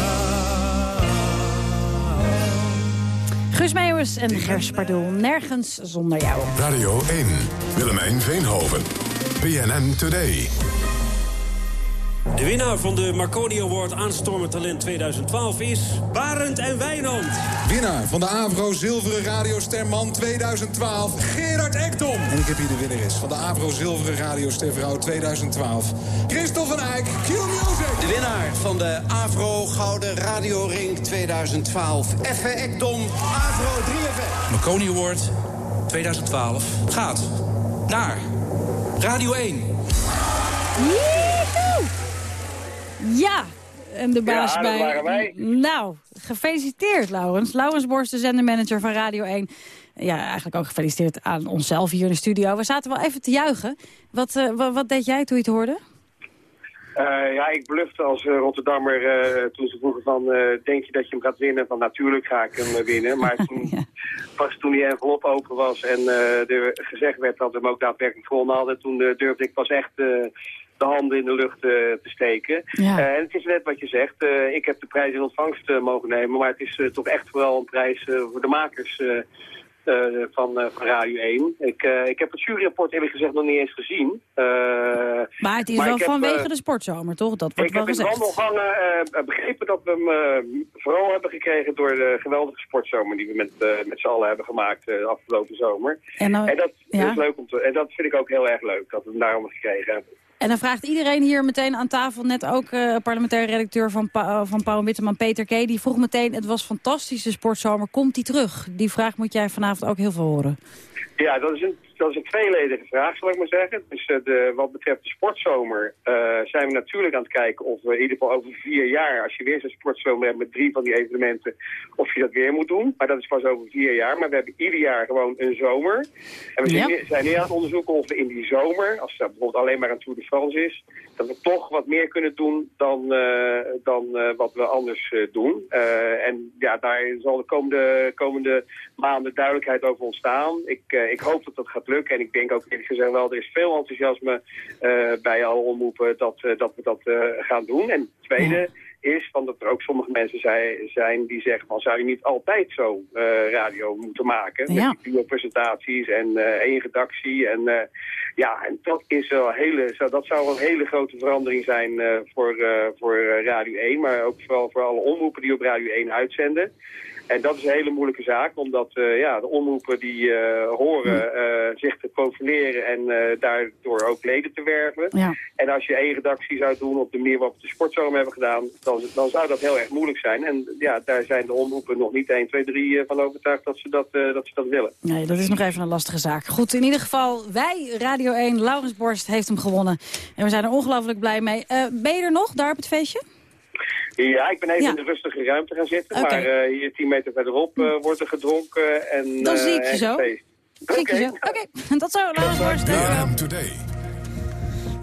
Guus Meeuwis en Gers Pardoel. Nergens zonder jou. Radio 1, Willemijn Veenhoven. BNN Today. De winnaar van de Marconi Award Aanstormend Talent 2012 is... Barend en Wijnand. Winnaar van de Avro Zilveren Radiosterman 2012, Gerard Ekdom. En ik heb hier de winnares van de Avro Zilveren Radiostervrouw 2012, Christel van Eyck, Q-Music. De winnaar van de Avro Gouden Radioring 2012, Effe Ekdom, Avro 3FM. Marconi Award 2012 gaat naar Radio 1. Yeehoe! Ja, en de baas Ja, bij... waren wij. Nou, gefeliciteerd, Laurens. Laurens Borst, de zendermanager van Radio 1. Ja, eigenlijk ook gefeliciteerd aan onszelf hier in de studio. We zaten wel even te juichen. Wat, eh, wa- wat, deed jij toen je het hoorde? Eh, ja, ik blufte als eh, Rotterdammer toen ze vroegen van... denk je dat je hem gaat winnen? Van natuurlijk ga ik hem winnen. Maar toen, pas toen die envelop open was en er gezegd werd dat we hem ook daadwerkelijk gewonnen hadden... toen durfde ik pas echt de handen in de lucht eh, te steken. Ja. Eh, en het is net wat je zegt. eh, ik heb de prijs in ontvangst mogen nemen. Maar het is toch echt wel een prijs voor de makers... van, eh, van Radio 1. Ik, ik heb het juryrapport eerlijk gezegd nog niet eens gezien. Maar het is maar wel heb, vanwege de sportzomer, toch? Dat wordt ik wel heb in wandelgangen begrepen dat we hem vooral hebben gekregen door de geweldige sportzomer die we met, met z'n allen hebben gemaakt de afgelopen zomer. En, dat ja. is leuk om te, en dat vind ik ook heel erg leuk dat we hem daarom gekregen hebben. En dan vraagt iedereen hier meteen aan tafel, net ook eh parlementair redacteur van, eh, van Pauw Witteman, Peter K. Die vroeg meteen, het was fantastisch de sportzomer, komt die terug? Die vraag moet jij vanavond ook heel veel horen. Ja, dat is een, dat is een tweeledige vraag, zal ik maar zeggen. Dus eh, de, wat betreft de sportzomer eh, zijn we natuurlijk aan het kijken of we in ieder geval over vier jaar, als je weer zo'n sportzomer hebt met drie van die evenementen, of je dat weer moet doen. Maar dat is pas over vier jaar. Maar we hebben ieder jaar gewoon een zomer. En we Ja. zijn nu aan het onderzoeken of we in die zomer, als dat bijvoorbeeld alleen maar een Tour de France is, dat we toch wat meer kunnen doen dan, eh, dan eh, wat we anders eh, doen. En ja, daar zal de komende, komende maanden duidelijkheid over ontstaan. Ik, ik hoop dat dat gaat lukken. En ik denk ook eerlijk gezegd wel, er is veel enthousiasme bij alle omroepen dat, dat we dat gaan doen. En het tweede is van dat er ook sommige mensen zei- zijn die zeggen van zou je niet altijd zo radio moeten maken? Ja. Met die presentaties en één redactie. En ja, en dat is wel hele, dat zou wel een hele grote verandering zijn eh, voor, eh, voor eh, Radio 1, maar ook vooral voor alle omroepen die op Radio 1 uitzenden. En dat is een hele moeilijke zaak, omdat ja, de omroepen die horen eh, zich te profileren en daardoor ook leden te werven. Ja. En als je één redactie zou doen op de manier waarop we de sportzomer hebben gedaan, dan, dan zou dat heel erg moeilijk zijn. En ja, daar zijn de omroepen nog niet 1, 2, 3 van overtuigd dat ze dat, dat, ze dat willen. Nee, dat is nog even een lastige zaak. Goed, in ieder geval, wij, Radio 1, Laurens Borst heeft hem gewonnen. En we zijn er ongelooflijk blij mee. Eh, ben je er nog, daar op het feestje? Ja, ik ben even Ja. in de rustige ruimte gaan zitten. Maar eh, hier 10 meter verderop eh, wordt er gedronken en Dan eh, zie ik je en zo. gefeest. Zie ik je zo. Oké, tot zo, Laurens Borst.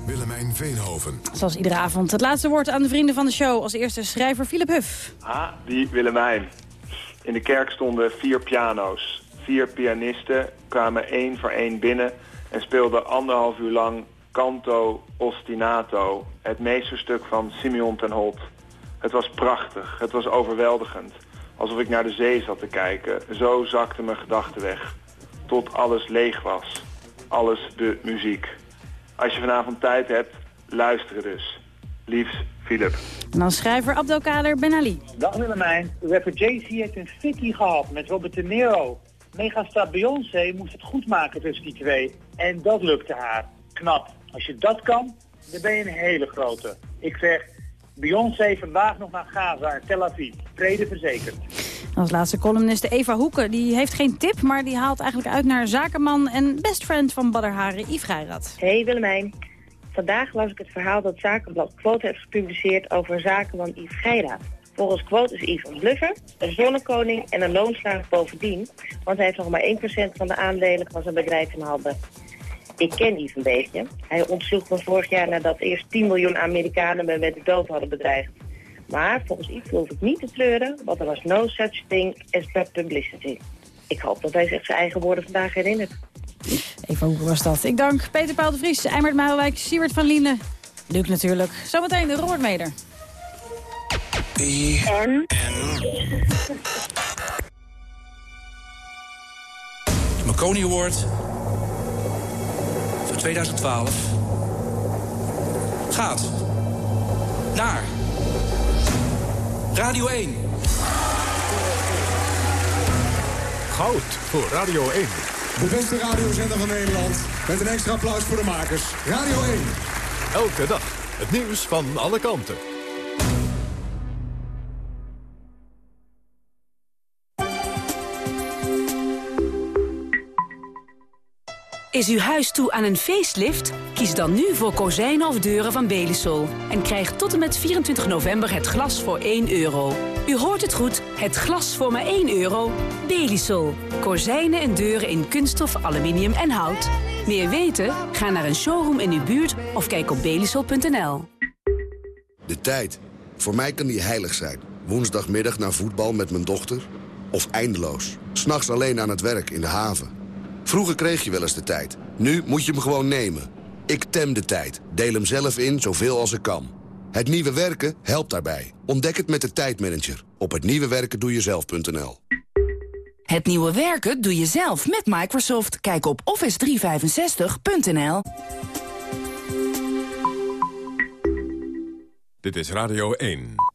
Willemijn Veenhoven. Zoals iedere avond. Het laatste woord aan de vrienden van de show. Als eerste schrijver Philip Huff. Ah, die Willemijn. In de kerk stonden vier piano's. Vier pianisten kwamen één voor één binnen en speelden anderhalf uur lang Canto Ostinato, het meesterstuk van Simeon ten Holt. Het was prachtig, het was overweldigend. Alsof ik naar de zee zat te kijken. Zo zakte mijn gedachten weg. Tot alles leeg was. Alles de muziek. Als je vanavond tijd hebt, luisteren dus. Liefs, Philip. En dan schrijver Abdelkader Ben Ali. Dag Willemijn. Rapper Jay-Z heeft een fikkie gehad met Robert De Niro. Megastar Beyoncé moest het goed maken tussen die twee. En dat lukte haar. Knap. Als je dat kan, dan ben je een hele grote. Ik zeg, Beyoncé vandaag nog naar Gaza en Tel Aviv. Vrede verzekerd. Als laatste columniste Eva Hoeken. Die heeft geen tip, maar die haalt eigenlijk uit naar zakenman en best friend van Badr Haren, Yves Geirat. Hey Willemijn. Vandaag las ik het verhaal dat Zakenblad Quote heeft gepubliceerd over zakenman Yves Geiraat. Volgens Quote is een bluffer, een zonnekoning en een loonslager bovendien, want hij heeft nog maar 1% van de aandelen van zijn bedrijf in handen. Ik ken Yves een beetje. Hij ontsloeg me vorig jaar nadat eerst 10 miljoen Amerikanen me met de dood hadden bedreigd. Maar volgens Yves hoef ik niet te treuren, want er was no such thing as bad publicity. Ik hoop dat hij zich zijn eigen woorden vandaag herinnert. Eva Hoeken was dat. Ik dank Peter Paul de Vries, Eimert Mouwijk, Siewert van Liene. Luc natuurlijk. Zometeen de Robert Meder. En? De Marconi Award voor 2012 gaat naar Radio 1. Goud voor Radio 1. De beste radiozender van Nederland. Met een extra applaus voor de makers. Radio 1. Elke dag het nieuws van alle kanten. Is uw huis toe aan een facelift? Kies dan nu voor kozijnen of deuren van Belisol. En krijg tot en met 24 november het glas voor 1 euro. U hoort het goed, het glas voor maar 1 euro. Belisol. Kozijnen en deuren in kunststof, aluminium en hout. Meer weten? Ga naar een showroom in uw buurt of kijk op belisol.nl. De tijd. Voor mij kan die heilig zijn. Woensdagmiddag naar voetbal met mijn dochter. Of eindeloos. S'nachts alleen aan het werk in de haven. Vroeger kreeg je wel eens de tijd. Nu moet je hem gewoon nemen. Ik tem de tijd. Deel hem zelf in zoveel als ik kan. Het nieuwe werken helpt daarbij. Ontdek het met de tijdmanager. Op hetnieuwewerkendoejezelf.nl Het nieuwe werken doe je zelf met Microsoft. Kijk op office365.nl. Dit is Radio 1.